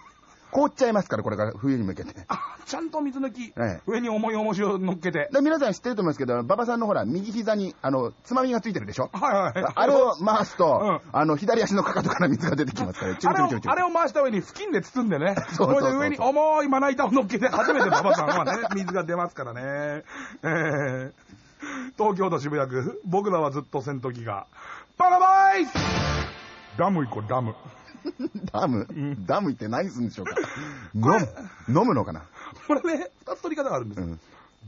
凍っちゃいますから、これから冬に向けて。あ、ちゃんと水抜き。ええ上に重い重しを乗っけて。で皆さん知ってると思いますけど、馬場さんのほら、右膝に、あの、つまみがついてるでしょ？はいはい。あれを *laughs* 回すと、うんあの、左足のかかとから水が出てきますから、チュあれをルチュルチュあれを回した上に布巾で包んでね。*laughs* そうそうそうれで上に重いまな板を乗っけて、初めて馬場さんはね、水が出ますからね。えー、東京都渋谷区、僕らはずっと戦闘機が。バカバイスダム行こう、ダム。*laughs* ダム、ダム行って何するんでしょうか？飲む、飲むのかな？これね、二つ取り方があるんです。よ。うん。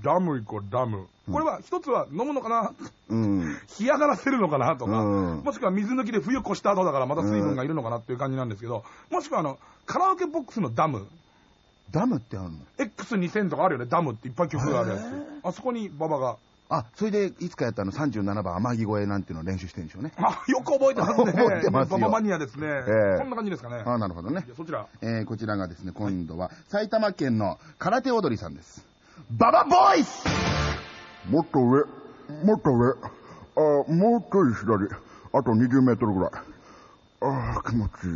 ダム行こう、ダム。これは一つは飲むのかな？うん。干上がらせるのかなとか、うん。もしくは水抜きで冬越した後だからまた水分がいるのかなっていう感じなんですけど、もしくはあの、カラオケボックスのダム、ダムってあるの？X2000 とかあるよね、ダムっていっぱい曲があるやつ。あそこに馬場が、あ、それでいつかやったの37番天城越えなんていうのを練習してるんでしょうね。あ、よく覚えてますね。覚えてますよ馬場マニアですね。えこんな感じですかね。あなるほどねそちら。えー、こちらがですね、今度は埼玉県の空手踊りさんです。ババボーイスもっと上、もっと上。あ、もうちょい左。あと20メートルぐらい。ああ、気持ちいい。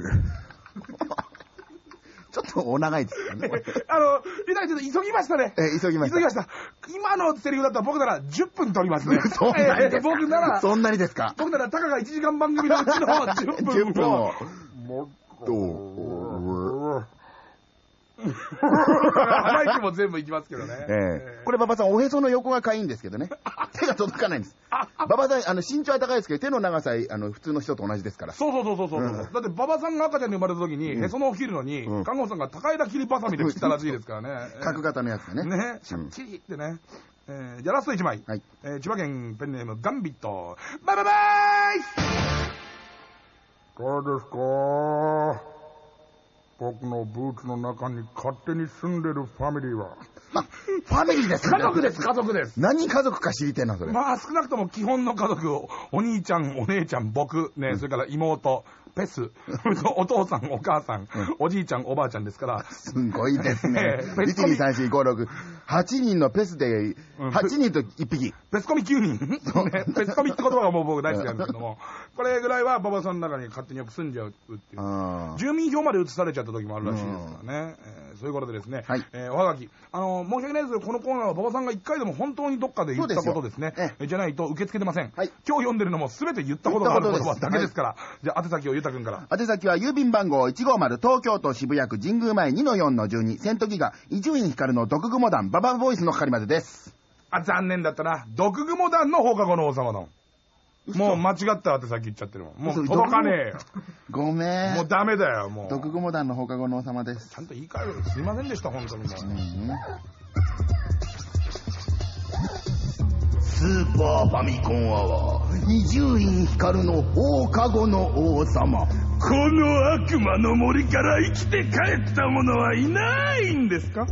ちょっとお長いですよね。*laughs* あの、ゆたりちょっと急ぎましたね。えー急ぎました急ぎました。今のセリフだったら僕なら10分取りますね。*laughs* そんなにですかえー僕なら、そんなにですか？僕ならたかが1時間番組のうちの10 10分 *laughs* を分を。もっと、鼻息も全部いきますけどね。ええこれ馬場さん、おへその横がかいんですけどね。*laughs* 手が届かないんです。馬場さん、あの、身長は高いですけど、手の長さ、あの、普通の人と同じですから。そうそうそうそうそう、うんだって馬場さんが赤ちゃんに生まれた時に、へその緒を切るのに、うん看護師さんが高枝切りバサミで切ったらしいですからね。*laughs* 角型のやつでね。ね、シャッチリってね。えーじゃあラスト1枚。はいえー千葉県ペンネームガンビット。バイバイバイ誰ですか僕のブーツの中に勝手に住んでるファミリーは。あ、ファミリーです家族です、家族です。何家族か知りてえな、それ。まあ少なくとも基本の家族を、お兄ちゃん、お姉ちゃん、僕、ね、それから妹、ペス、*laughs* お父さん、お母さん、おじいちゃん、おばあちゃんですから、すごいですね。ええ。1、2、3、4、5、6、8人のペスで、うん。8人と1匹。ペスコミ9人、ね、ペスコミって言葉がもう僕大好きなんですけども、これぐらいは馬場さんの中に勝手に住んじゃうっていう。住民票まで移されちゃった時もあるらしいですからね。えーそういうことでですね、はいえーおはがき。あの、申し訳ないですけど、このコーナーは馬場さんが一回でも本当にどっかで言ったことですね。すじゃないと受け付けてません。はい今日読んでるのも全て言ったことがある言葉だけですから。じゃあ、宛先をゆうたくんから。宛先は郵便番号150東京都渋谷区神宮前2-4-12セントギガ伊集院光の毒蜘蛛団ババボイスの係までです。あ、残念だったな。毒蜘蛛団の放課後の王様の。もう間違ったってさっき言っちゃってるもん。もう嘘届かねえよ。*laughs* ごめん。もうダメだよ、もう。毒蜘蛛団の放課後の王様ですち。ゃんと言い換えるすいませんでした、本当にスーパーファミコンアワー伊集院光の放課後の王様この悪魔の森から生きて帰った者はいないんですか？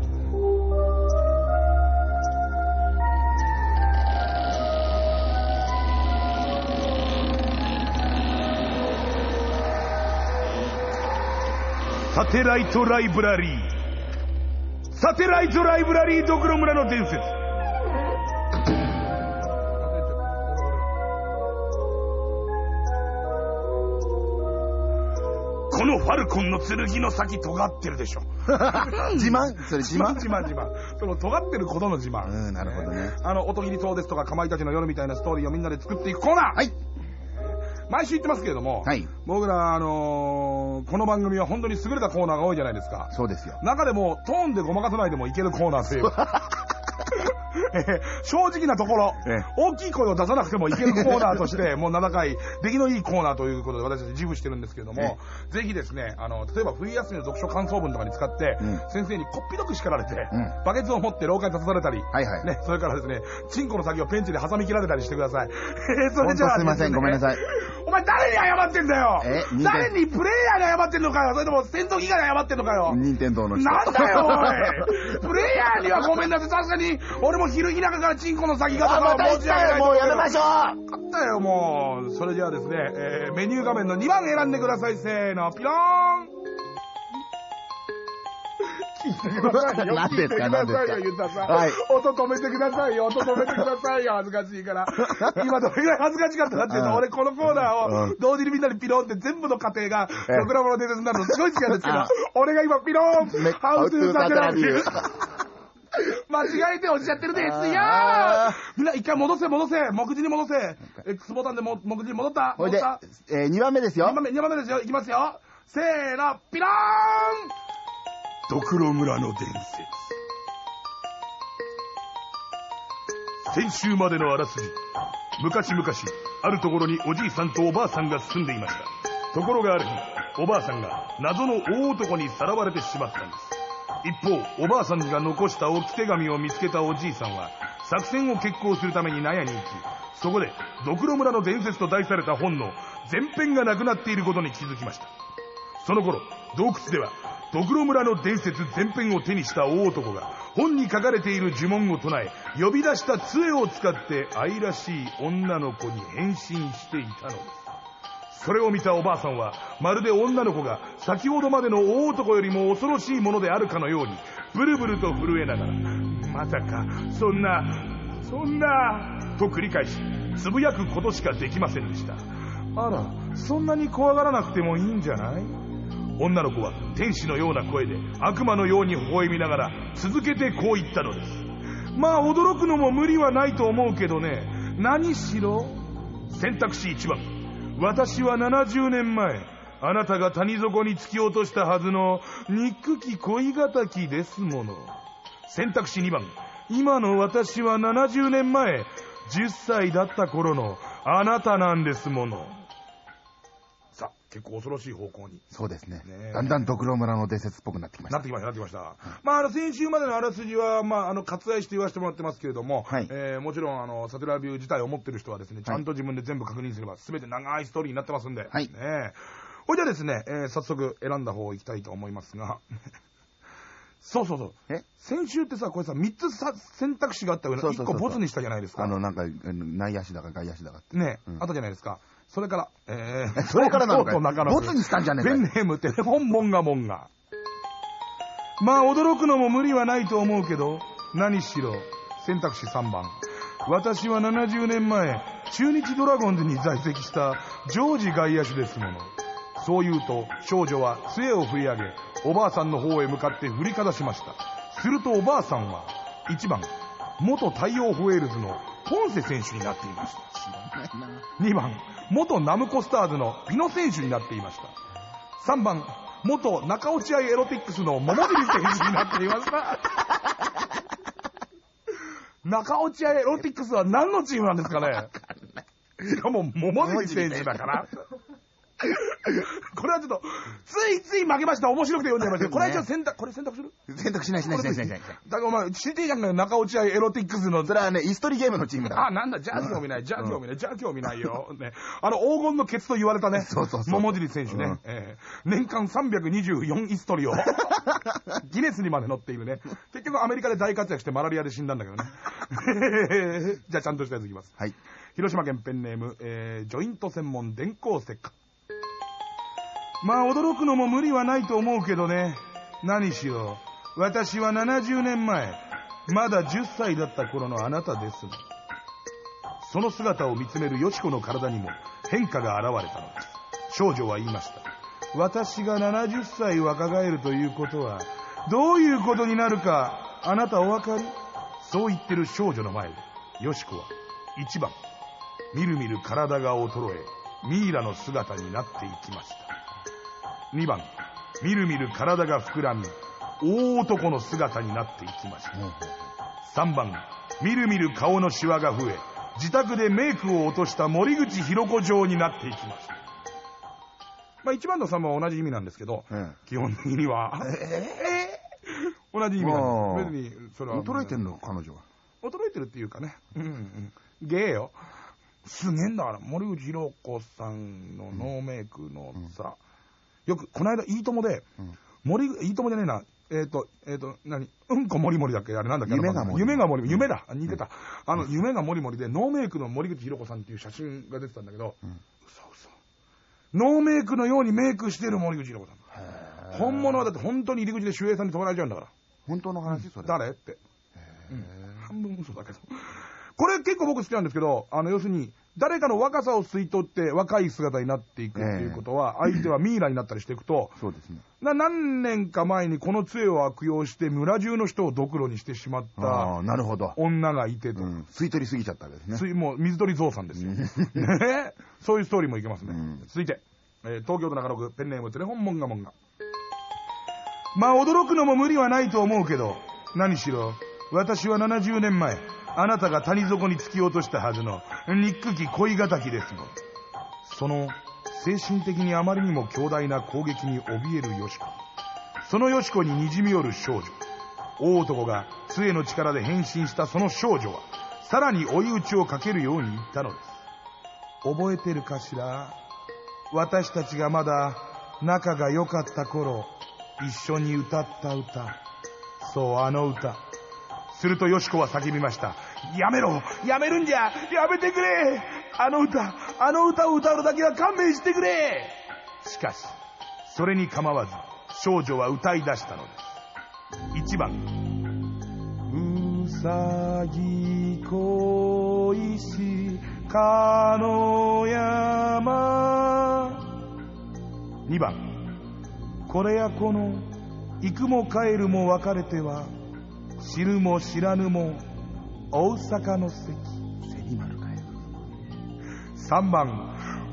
サテライトライブラリーサテライトライブラリードクロ村の伝説このファルコンの剣の先尖ってるでしょ。*laughs* 自慢？それ自慢自慢自慢。その尖ってることの自慢。うんなるほどねあの、音切りそうですとか、かまいたちの夜みたいなストーリーをみんなで作っていくコーナーはい。毎週言ってますけれども、はい僕ら、あのーこの番組は本当に優れたコーナーが多いじゃないですか。そうですよ。中でも、トーンでごまかさないでもいけるコーナーという。*laughs* え *laughs* ー正直なところ、ええ。大きい声を出さなくてもいけるコーナーとして、*laughs* もう7回、出来のいいコーナーということで私たち自負してるんですけれども、ぜひですね、あの、例えば冬休みの読書感想文とかに使って、うん。先生にこっぴどく叱られて、うん。バケツを持って廊下に立たされたり、ね、それからですね、チンコの先をペンチで挟み切られたりしてください。えーそれじゃあ、すいません、ごめんなさい。*laughs* お前誰に謝ってんだよ！誰にプレイヤーに謝ってんのかよ！それとも戦闘機がに謝ってんのかよ！任天堂の人。なんだよ、おい！プレイヤーにはごめんなさい。確かに、俺も昼日中からチンコの先がとかあまた言っ持ち上げないとたよもうやめましょうあったよ、もう。それじゃあですね、えーメニュー画面の2番選んでください。せーの、ピローン *laughs* 聞いてくださいよ。何ですか聞いてくださいよ、何ですかゆったさん。はい音止めてくださいよ。音止めてくださいよ。恥ずかしいから。*laughs* 今どれぐらい恥ずかしかったかっていうと、うん俺このコーナーをうん同時にみんなにピローンって全部の家庭が、ええ僕らもの伝説になるのすごい好きなんですけど *laughs* あ、俺が今ピローンめハウトゥーサテラビュー *laughs* 間違えて落ちちゃってるですよあみんな一回戻せ戻せ目次に戻せ X ボタンでも目次に戻ったほいで戻った、え2番目ですよ2。番目、2番目ですよ。いきますよ。せーの、ピローンドクロ村の伝説。先週までのあらすじ。昔々、あるところにおじいさんとおばあさんが住んでいました。ところがある日、おばあさんが謎の大男にさらわれてしまったんです。一方、おばあさんが残した置き手紙を見つけたおじいさんは、作戦を決行するために納屋に行き、そこで、ドクロ村の伝説と題された本の前編がなくなっていることに気づきました。その頃、洞窟では、ドクロ村の伝説前編を手にした大男が、本に書かれている呪文を唱え、呼び出した杖を使って愛らしい女の子に変身していたのです。それを見たおばあさんは、まるで女の子が先ほどまでの大男よりも恐ろしいものであるかのように、ブルブルと震えながら、まさか、そんな、そんな、と繰り返し、つぶやくことしかできませんでした。あら、そんなに怖がらなくてもいいんじゃない？女の子は天使のような声で悪魔のように微笑みながら続けてこう言ったのです。まあ驚くのも無理はないと思うけどね、何しろ選択肢1番。私は70年前、あなたが谷底に突き落としたはずの憎き恋敵ですもの。選択肢2番。今の私は70年前、10歳だった頃のあなたなんですもの。結構恐ろしい方向にそうですねねえ。だんだんドクロ村の伝説っぽくなってきましたなって。きました、なってきました。まあ、あの、先週までのあらすじは、まあ、あの、割愛して言わせてもらってますけれども、はいえーもちろん、あの、サテラビュー自体を持ってる人はですね、ちゃんと自分で全部確認すれば、すべて長いストーリーになってますんで、はいねえほいじゃあですね、えー早速選んだ方行きたいと思いますが、*laughs* そうそうそう。え？先週ってさ、これさ、3つさ選択肢があった上の1そうそうそうそう個ボツにしたじゃないですか。あの、なんか、内野手だか外野手だかって。ね、うんあったじゃないですか。それから、えー、*laughs* それからなのかボツにしたんじゃねえかいペンネーム、テレフォンモンガモンガ。まあ、驚くのも無理はないと思うけど、何しろ、選択肢3番。私は70年前、中日ドラゴンズに在籍したジョージ外野手ですもの。そう言うと、少女は杖を振り上げ、おばあさんの方へ向かって振りかざしました。するとおばあさんは、1番、元太陽ホエールズのポンセ選手になっていました。2番、元ナムコスターズのピノ選手になっていました。3番、元中落合エロティックスの桃尻選手になっていました。*laughs* 中落合エロティックスは何のチームなんですかねしかも桃尻選手だから。これはちょっと、ついつい負けました。面白くて読んじゃいました。*laughs* これは一応選択、これ選択する？選択しないしないしないしないしない。だからお前、知っていいじゃんかよ、中落合エロティックスのそれはね、イストリゲームのチームだ。あ、なんだ、じゃあ興味ない、じゃあ興味ない、じゃあ興味ないよ。ね。あの、黄金のケツと言われたね。そうそうそう桃尻選手ね。え年間324イストリを。*laughs* ギネスにまで乗っているね。結局アメリカで大活躍してマラリアで死んだんだけどね。*laughs* じゃあちゃんとしたやついきます。はい。広島県ペンネーム、えー、ジョイント専門電光石火。まあ驚くのも無理はないと思うけどね。何しろ、私は70年前、まだ10歳だった頃のあなたですの。その姿を見つめるよしこの体にも変化が現れたのです。少女は言いました。私が70歳若返るということは、どういうことになるか、あなたお分かり？そう言ってる少女の前で、よしこは、1番、みるみる体が衰え、ミイラの姿になっていきました。2番、みるみる体が膨らみ、大男の姿になっていきました。3番、みるみる顔のシワが増え、自宅でメイクを落とした森口博子状になっていきました。まあ1番と3番は同じ意味なんですけど、え基本的には、同じ意味なんです。別に、それは。衰えてんの彼女は。衰えてるっていうかね。うんうん。ゲーよ。すげえんだから、森口博子さんのノーメイクのさ、よく、この間、いいともで、うん森、いいともじゃねえな、えっ、と、えっ、と、何？うんこもりもりだっけ？あれなんだっけ？夢がもり夢がもり、夢だ。似てた。あの、夢がもりもりで、ノーメイクの森口博子さんっていう写真が出てたんだけど、ん嘘嘘。ノーメイクのようにメイクしてる森口博子さん。本物はだって本当に入り口で守衛さんに止められちゃうんだから。本当の話それ。誰？って。うん半分嘘だけど。これ結構僕好きなんですけど、あの、要するに、誰かの若さを吸い取って若い姿になっていくっていうことは、相手はミイラになったりしていくと、そうですね。な何年か前にこの杖を悪用して村中の人をドクロにしてしまっあたあ、なるほど。女がいてと。うん。吸い取りすぎちゃったわけですね。ついもう水鳥ゾウさんですよ。ねそういうストーリーもいけますね。うん続いて、えー東京都中野区ペンネームテレフォンモンガモンガ。まあ驚くのも無理はないと思うけど、何しろ、私は70年前、あなたが谷底に突き落としたはずの憎き恋敵ですもん。その精神的にあまりにも強大な攻撃に怯えるよしこ。そのよしこに滲み寄る少女。大男が杖の力で変身したその少女は、さらに追い打ちをかけるように言ったのです。覚えてるかしら？私たちがまだ仲が良かった頃、一緒に歌った歌。そう、あの歌。するとよしこは叫びました。やめろ。やめるんじゃ。やめてくれ。あの歌、あの歌を歌うだけは勘弁してくれ。しかし、それに構わず、少女は歌い出したのです。1番。うさぎ恋しかの山2番。これやこの行くも帰るも別れては知るも知らぬも大阪の関セリマルかよ。3番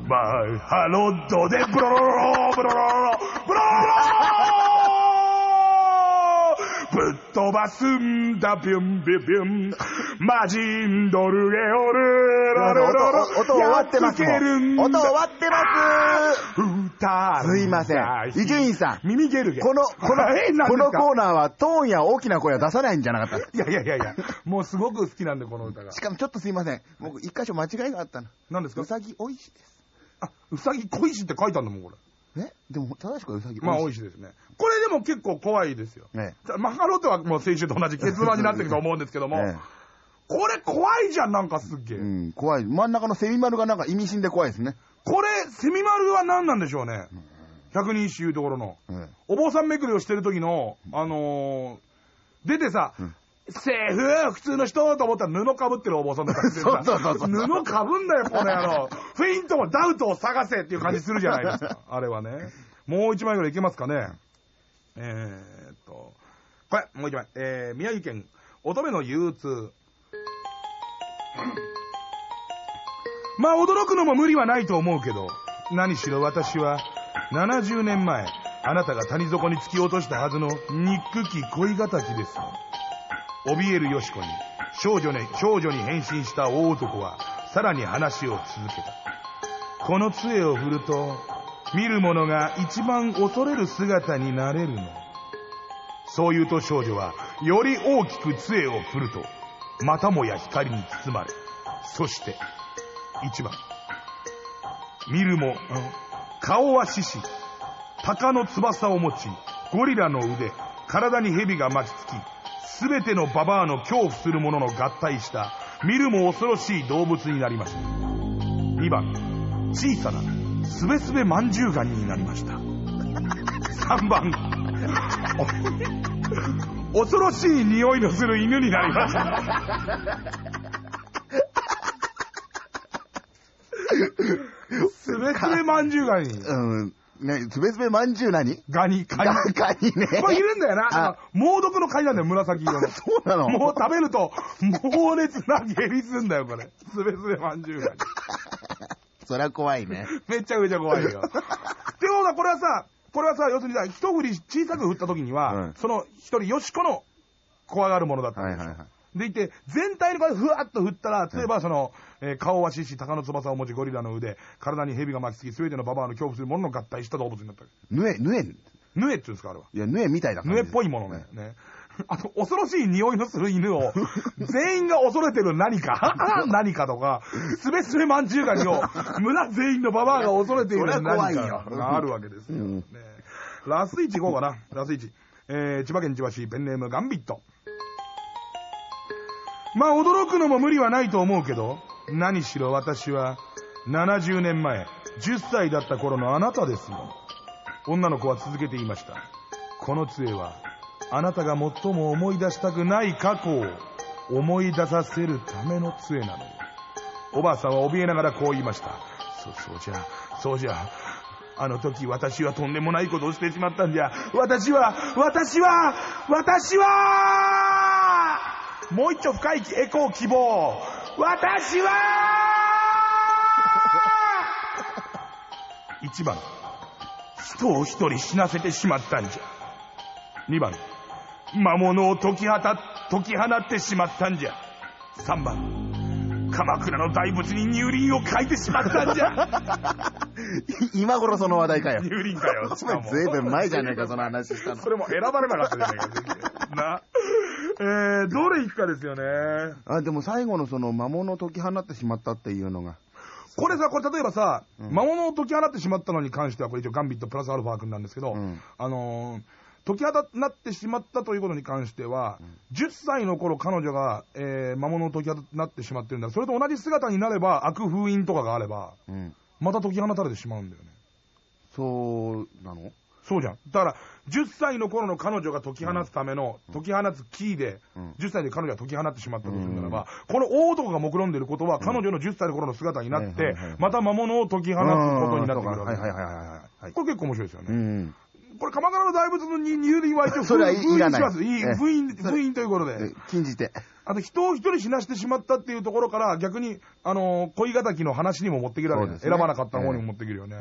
マイハロッドでブロロロロブロロロロブロロロぶっ飛ばすんだビュンビュンビュンマジンドルゲオルロロロロ音音終わってます。音終わってます歌すいません伊集院さん耳ゲルゲこの、この、*laughs* このコーナーはトーンや大きな声は出さないんじゃなかったいやいやいやいや、もうすごく好きなんで、この歌が。しかもちょっとすいません。僕一箇所間違いがあったの。何ですか？うさぎおいしです。あ、うさぎ恋しって書いてあるんだもん、これ。ね？でも正しくはうさぎまあ、美おいし味しいですね。これでも結構怖いですよ。ねマカロテはもう先週と同じ結論になってると思うんですけども、ねこれ怖いじゃん、なんかすっげえ。うん、怖い。真ん中のセミ丸がなんか意味深で怖いですね。これ、セミ丸は何なんでしょうね。百人一首いうところの。うんお坊さんめくりをしてる時の、あのー出てさ、セーフ普通の人と思ったら布かぶってるお坊さんだったんです布かぶんだよ、この野郎。フェイントもダウトを探せっていう感じするじゃないですか。あれはね。もう一枚ぐらいいけますかね。えーっと、これ、もう一枚。えー、宮城県、乙女の憂鬱。まあ、驚くのも無理はないと思うけど、何しろ私は、70年前、あなたが谷底に突き落としたはずの憎き恋敵です。怯えるよしこに、少女に、少女に変身した大男は、さらに話を続けた。この杖を振ると、見る者が一番恐れる姿になれるの。そう言うと少女は、より大きく杖を振ると、またもや光に包まれ、そして、一番。見るも、顔は獅子、鷹の翼を持ち、ゴリラの腕、体に蛇が巻きつき、すべてのババアの恐怖するものの合体した、見るも恐ろしい動物になりました。2番、小さな、すべすべまんじゅうガニになりました。3番、恐ろしい匂いのする犬になりました。すべすべまんじゅうガニ。うん。ね、つべつべまんじゅう何？ガニ、カガニ。ガニね。これいるんだよな。ああの猛毒のカニなんだよ、紫色の。そうなの？もう食べると、猛烈な下痢すんだよ、これ。すべすべまんじゅうガニ。そりゃ怖いね。めちゃめちゃ怖いよ。ってことは、これはさ、これはさ、要するにさ、一振り小さく振った時には、うんその一人、よしこの怖がるものだったんですよ。はいはいはい。でいて、全体にこれふわっと振ったら、例えばその、えー顔は獅子、鷹の翼を持ち、ゴリラの腕、体に蛇が巻きつき、すべてのババアの恐怖するものの合体した動物になった。ぬえ、ぬえ。ヌエって言うんですか、あれは。いや、ぬえみたいな感じヌエっぽいものね。ね。あと、恐ろしい匂いのする犬を、*laughs* 全員が恐れてる何か、*laughs* 何かとか、すべすべまんじゅうガニを、村全員のババアが恐れている何よかがあるわけですよ。ね、ラスイチ行こうかな。ラスイチ。えー、千葉県千葉市ペンネームガンビット。まあ、驚くのも無理はないと思うけど、何しろ私は、70年前、10歳だった頃のあなたですよ。女の子は続けていました。この杖は、あなたが最も思い出したくない過去を思い出させるための杖なのよ。おばあさんは怯えながらこう言いました。そ、そうじゃ、そうじゃ。あの時私はとんでもないことをしてしまったんじゃ。私は、私は、私はもう一丁深いエコー希望。私は一番、人を一人死なせてしまったんじゃ。二番、魔物を解き放た、解き放ってしまったんじゃ。三番、鎌倉の大仏に乳輪を書いてしまったんじゃ。*laughs* 今頃その話題かよ。乳輪かよ。しかもずいぶん前じゃねえか、その話したの。それも選ばれなかったじゃないか、な。えー、どれ行くかですよね。あ、でも最後のその魔物を解き放ってしまったっていうのが。これさ、これ例えばさ、魔物を解き放ってしまったのに関しては、これ一応ガンビットプラスアルファ君なんですけど、うんあのー解き放ってしまったということに関しては、10歳の頃彼女が、えー魔物を解き放ってしまってるんだ。それと同じ姿になれば、悪封印とかがあれば、うん。また解き放たれてしまうんだよね。そうなの？そうじゃん。だから、10歳の頃の彼女が解き放つための、解き放つキーで、うん10歳で彼女が解き放ってしまったとするならば、この大男が目論んでることは、彼女の10歳の頃の姿になってまた魔物を解き放つことになってくるわけはいはいはいはいはい。これ結構面白いですよね。うん。これ、鎌倉の大仏のに入輪は一応、それはい封印いらないします。封印、封印ということで。え禁じて。あと人を一人死なしてしまったっていうところから逆に、あのー恋敵の話にも持ってきるわけそうですね選ばなかった方にも持ってきるよね。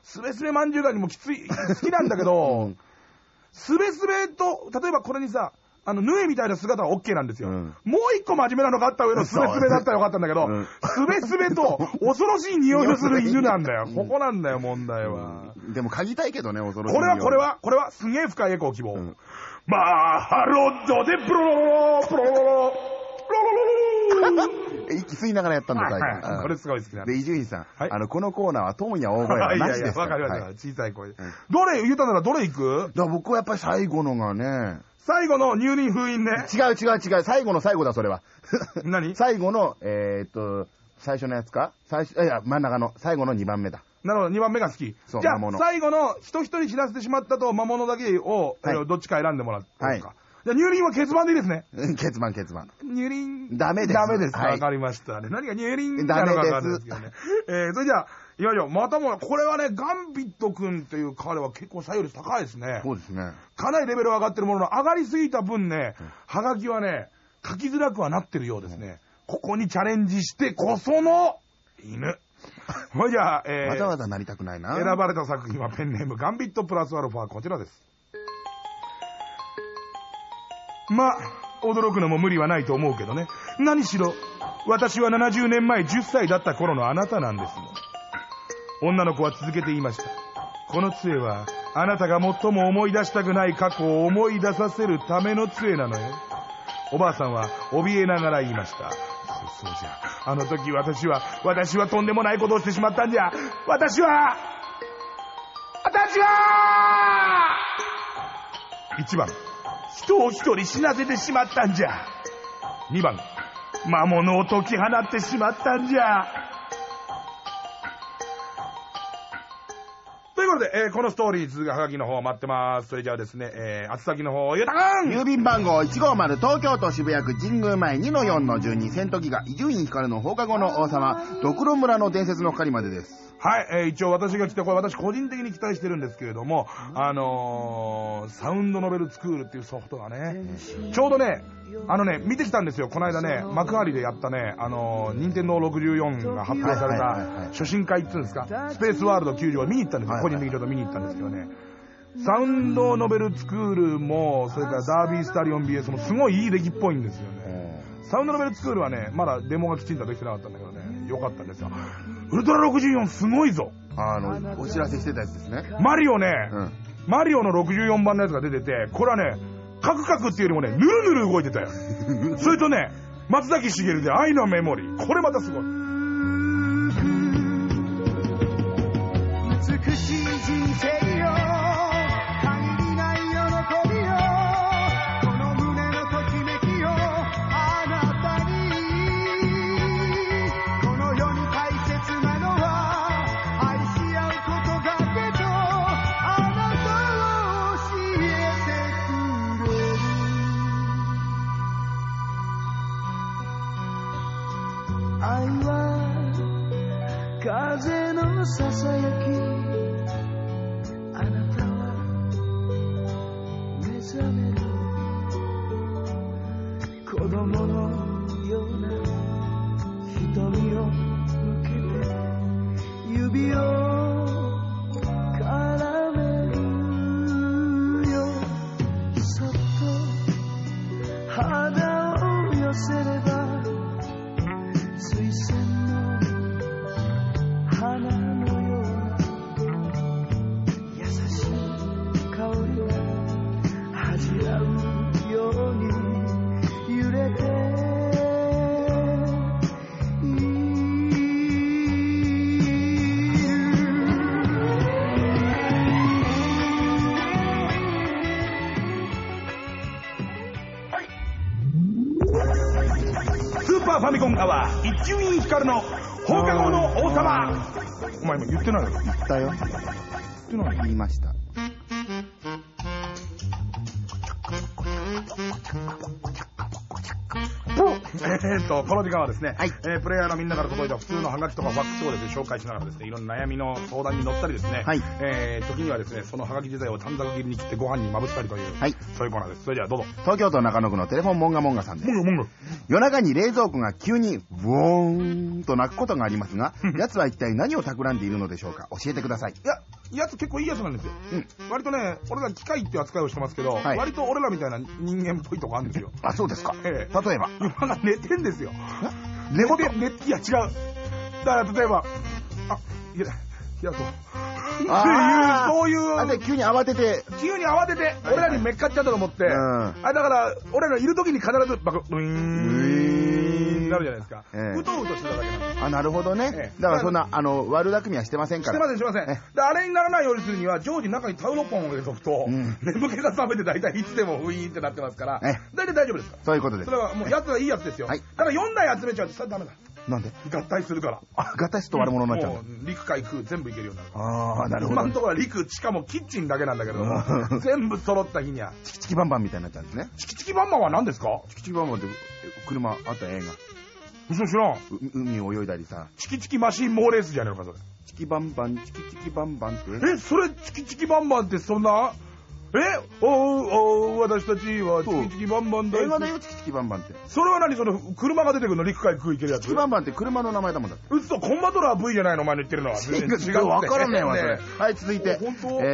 うんすべすべまんじゅうがにもきつい、*laughs* 好きなんだけど、すべすべと、例えばこれにさ、あの、ヌエみたいな姿は OK なんですよ。うんもう一個真面目なのがあった上のすべすべだったらよかったんだけどうん、すべすべと恐ろしい匂いのする犬な *laughs* んだよ。ここなんだよ、問題は。でも嗅ぎたいけどね、恐ろしい。これは、これ。は、これは、すげえ深いエコー希望。んまあ、ハロッドでプロロロロ、プロロロロ、プロロロロえ息吸いながらやったんだ、最はいはい後。これすごい好きなんでで、伊集院さん、はいあの、このコーナーはトーンや大声いはなしです。わかりました。はい小さい声で。どれ、言うたならどれ行く？僕はやっぱり最後のがね、最後の入輪封印ね。違う違う違う、最後の最後だ、それは。何？*laughs* 最後の、えーっと、最初のやつか？最初、いや、真ん中の、最後の2番目だ。なるほど、2番目が好き。じゃあ最後の人一人死なせてしまったと魔物だけを、どっちか選んでもらっていいですか？はじゃあ、入輪は欠番でいいですね。うん結番結番。入輪。ダメですダメです。わ、はいかりました。ね何が入輪なのかわかんないですけどね。えー、それじゃあ、いよいよ、またも、これはね、ガンビット君っていう彼は結構採用率高いですね。そうですね。かなりレベル上がってるものの、上がりすぎた分ね、はがきはね、書きづらくはなってるようですね。ここにチャレンジしてこその犬。*laughs* ほいじゃあ、えーわざわざなりたくないな。選ばれた作品はペンネームガンビットプラスアルファこちらです。まあ、驚くのも無理はないと思うけどね。何しろ、私は70年前10歳だった頃のあなたなんですもん。女の子は続けて言いました。この杖は、あなたが最も思い出したくない過去を思い出させるための杖なのよ。おばあさんは怯えながら言いました。そそうじゃ。あの時私は、私はとんでもないことをしてしまったんじゃ。私は、私は !1 番、人を一人死なせてしまったんじゃ。2番、魔物を解き放ってしまったんじゃ。ことで、えーこのストーリー続きはがきの方待ってます。それじゃあですね、えー、厚先の方、ゆうたかん。郵便番号150東京都渋谷区神宮前2の4の12戦闘機が伊集院光の放課後の王様ドクロ村の伝説の係までです。はい、えー一応私が来た、これ私個人的に期待してるんですけれども、あのー、サウンドノベルスクールっていうソフトがね、ちょうどね、あのね、見てきたんですよ、この間ね、幕張でやったね、あのー、任天堂64が発表された初心会っていうんですか、スペースワールド球場を見に行ったんですよ、はい個人的にちょっと見に行ったんですけどね。サウンドノベルスクールも、それからダービースタリオン BS もすごいいい出来っぽいんですよね。サウンドノベルスクールはね、まだデモがきちんとできてなかったんだけどね、よかったんですよ。ウルトラ64すごいぞ。あのお知らせしてたやつですね。マリオね、うん。マリオの64番のやつが出てて、これはね、カクカクっていうよりもね、ぬるぬる動いてたよ。*laughs* それとね、松崎しげるで愛のメモリー。これまたすごい。美しい人生パーファミコンアワー、一級院光の放課後の王様。お前今言ってないの言っ言ったよてない言いました *laughs* えーっと、この時間はですね、はいえープレイヤーのみんなから届いた普通のハガキとかファックスをですね、紹介しながらですね、いろんな悩みの相談に乗ったりですね、はいえー時にはですね、そのハガキ自体を短冊切りに切ってご飯にまぶしたりという、はいそういうコーナーです。それではどうぞ。東京都中野区のテレフォンモンガモンガさんです。もんもん夜中に冷蔵庫が急にブオーンと鳴くことがありますが、*laughs* 奴は一体何を企んでいるのでしょうか？教えてください。いや、やつ結構いいやつなんですよ。うん。割とね、俺ら機械って扱いをしてますけど、はい割と俺らみたいな人間っぽいとこあるんですよ。あ、そうですか。ええ例えば。今が寝てんですよ。寝言て寝いや、違う。だから例えば、あ、いや、いやと。あー *laughs* そういう、あ、で、そういう、急に慌てて、急に慌てて、俺らにめっかっちゃったと思って、うんあだから、俺らいる時に必ず、バク、ウィーン、なるじゃないですか。ええうとうとしてただけなんです。あ、なるほどねえ。えだからそんな、あの、悪巧みはしてませんから。してません、してません。えで、あれにならないようにするには、常時中にタオルポンを入れとくと、うん眠気が覚めて大体いつでもウィーンってなってますからえ、大体大丈夫ですから。そういうことですそれ。はもう、やつはいいやつですよ。はいだから4台集めちゃうと、それはダメだ。なんで？合体するから。あ、合体すると悪者になっちゃうもう陸海空全部いけるようになる。ああ、なるほど今の。ところは陸、しかもキッチンだけなんだけれども、全部揃った日には。チキチキバンバンみたいになっちゃうんですね。チキチキバンバンは何ですか？チキチキバンバンって、え車あった映画。嘘知らん。う海を泳いだりさ。チキチキマシンモーレースじゃねえのか、それ。チキバンバン、チキチキバンバンって？え、それ、チキチキバンバンってそんな？えおうおう、私たちはチキチキバンバンだ映画だよ、チキチキバンバンって。それは何その、車が出てくるの陸海空行けるやつチキバンバンって車の名前だもんだって。うっそ、コンバトラー V じゃないのお前の言ってるのは。違う。わからねえわ、それね。はい、続いてえ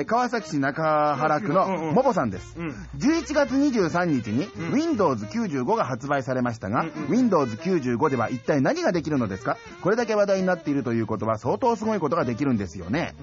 ー川崎市中原区のモボさんです。うん。11月23日にうん Windows 95が発売されましたが、Windows 95では一体何ができるのですか？これだけ話題になっているということは相当すごいことができるんですよね。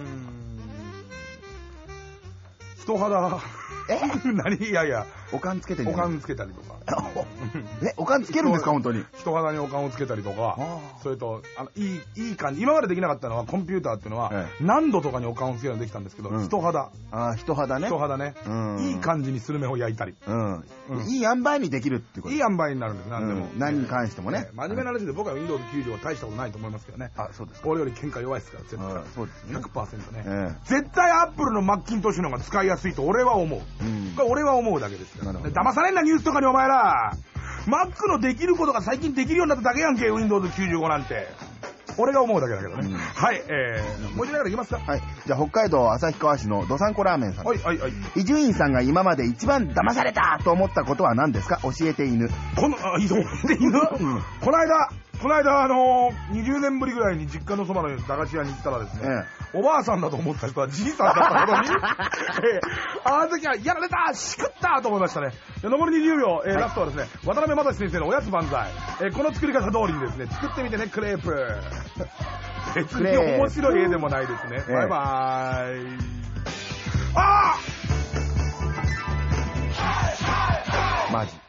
人肌。え？*laughs* 何？いやいや、おかんつけてんじおゃないかんつけたりとか。*laughs* え、おかんつけるんですか？本当に。人肌におかんをつけたりとかあ、それと、あの、いい、いい感じ。今までできなかったのは、コンピューターっていうのはえ、何度とかにおかんをつけるのができたんですけど、うん人肌。あー人肌ね。人肌ね。うんいい感じにスルメを焼いたり。うん。うんいい塩梅にできるってこといい塩梅になるんです、何でもうん。何に関してもねええ真面目な話で僕は Windows 90は大したことないと思いますけどね。あ、そうですか。俺より喧嘩弱いですから、絶対。あそうですね。100%ね。え絶対アップルのマッキントッシュの方が使いやすいと俺は思う。えうんこれ俺は思うだけですから。なるほどで騙されんなニュースとかにお前ら。Mac のできることが最近できるようになっただけやんけ、Windows 95なんて。俺が思うだけだけどね。うんはい、えー、もう一度からいきますか？はい。じゃあ、北海道旭川市のどさんこラーメンさん。はい、はい、はい。伊集院さんが今まで一番騙されたと思ったことは何ですか？教えて犬。この、あ、いいぞ。で、犬、この間、この間、あのー、20年ぶりぐらいに実家のそばの駄菓子屋に行ったらですね、おばあさんだと思った人はじいさんだったことに、え *laughs* えあの時は、やられたしくったと思いましたね。で残り20秒、えーラストはですね、渡辺正先生のおやつ万歳。えーこの作り方通りにですね、作ってみてね、クレープ。*laughs* 別に面白い絵でもないですね。ええバイバーイ。あマジ。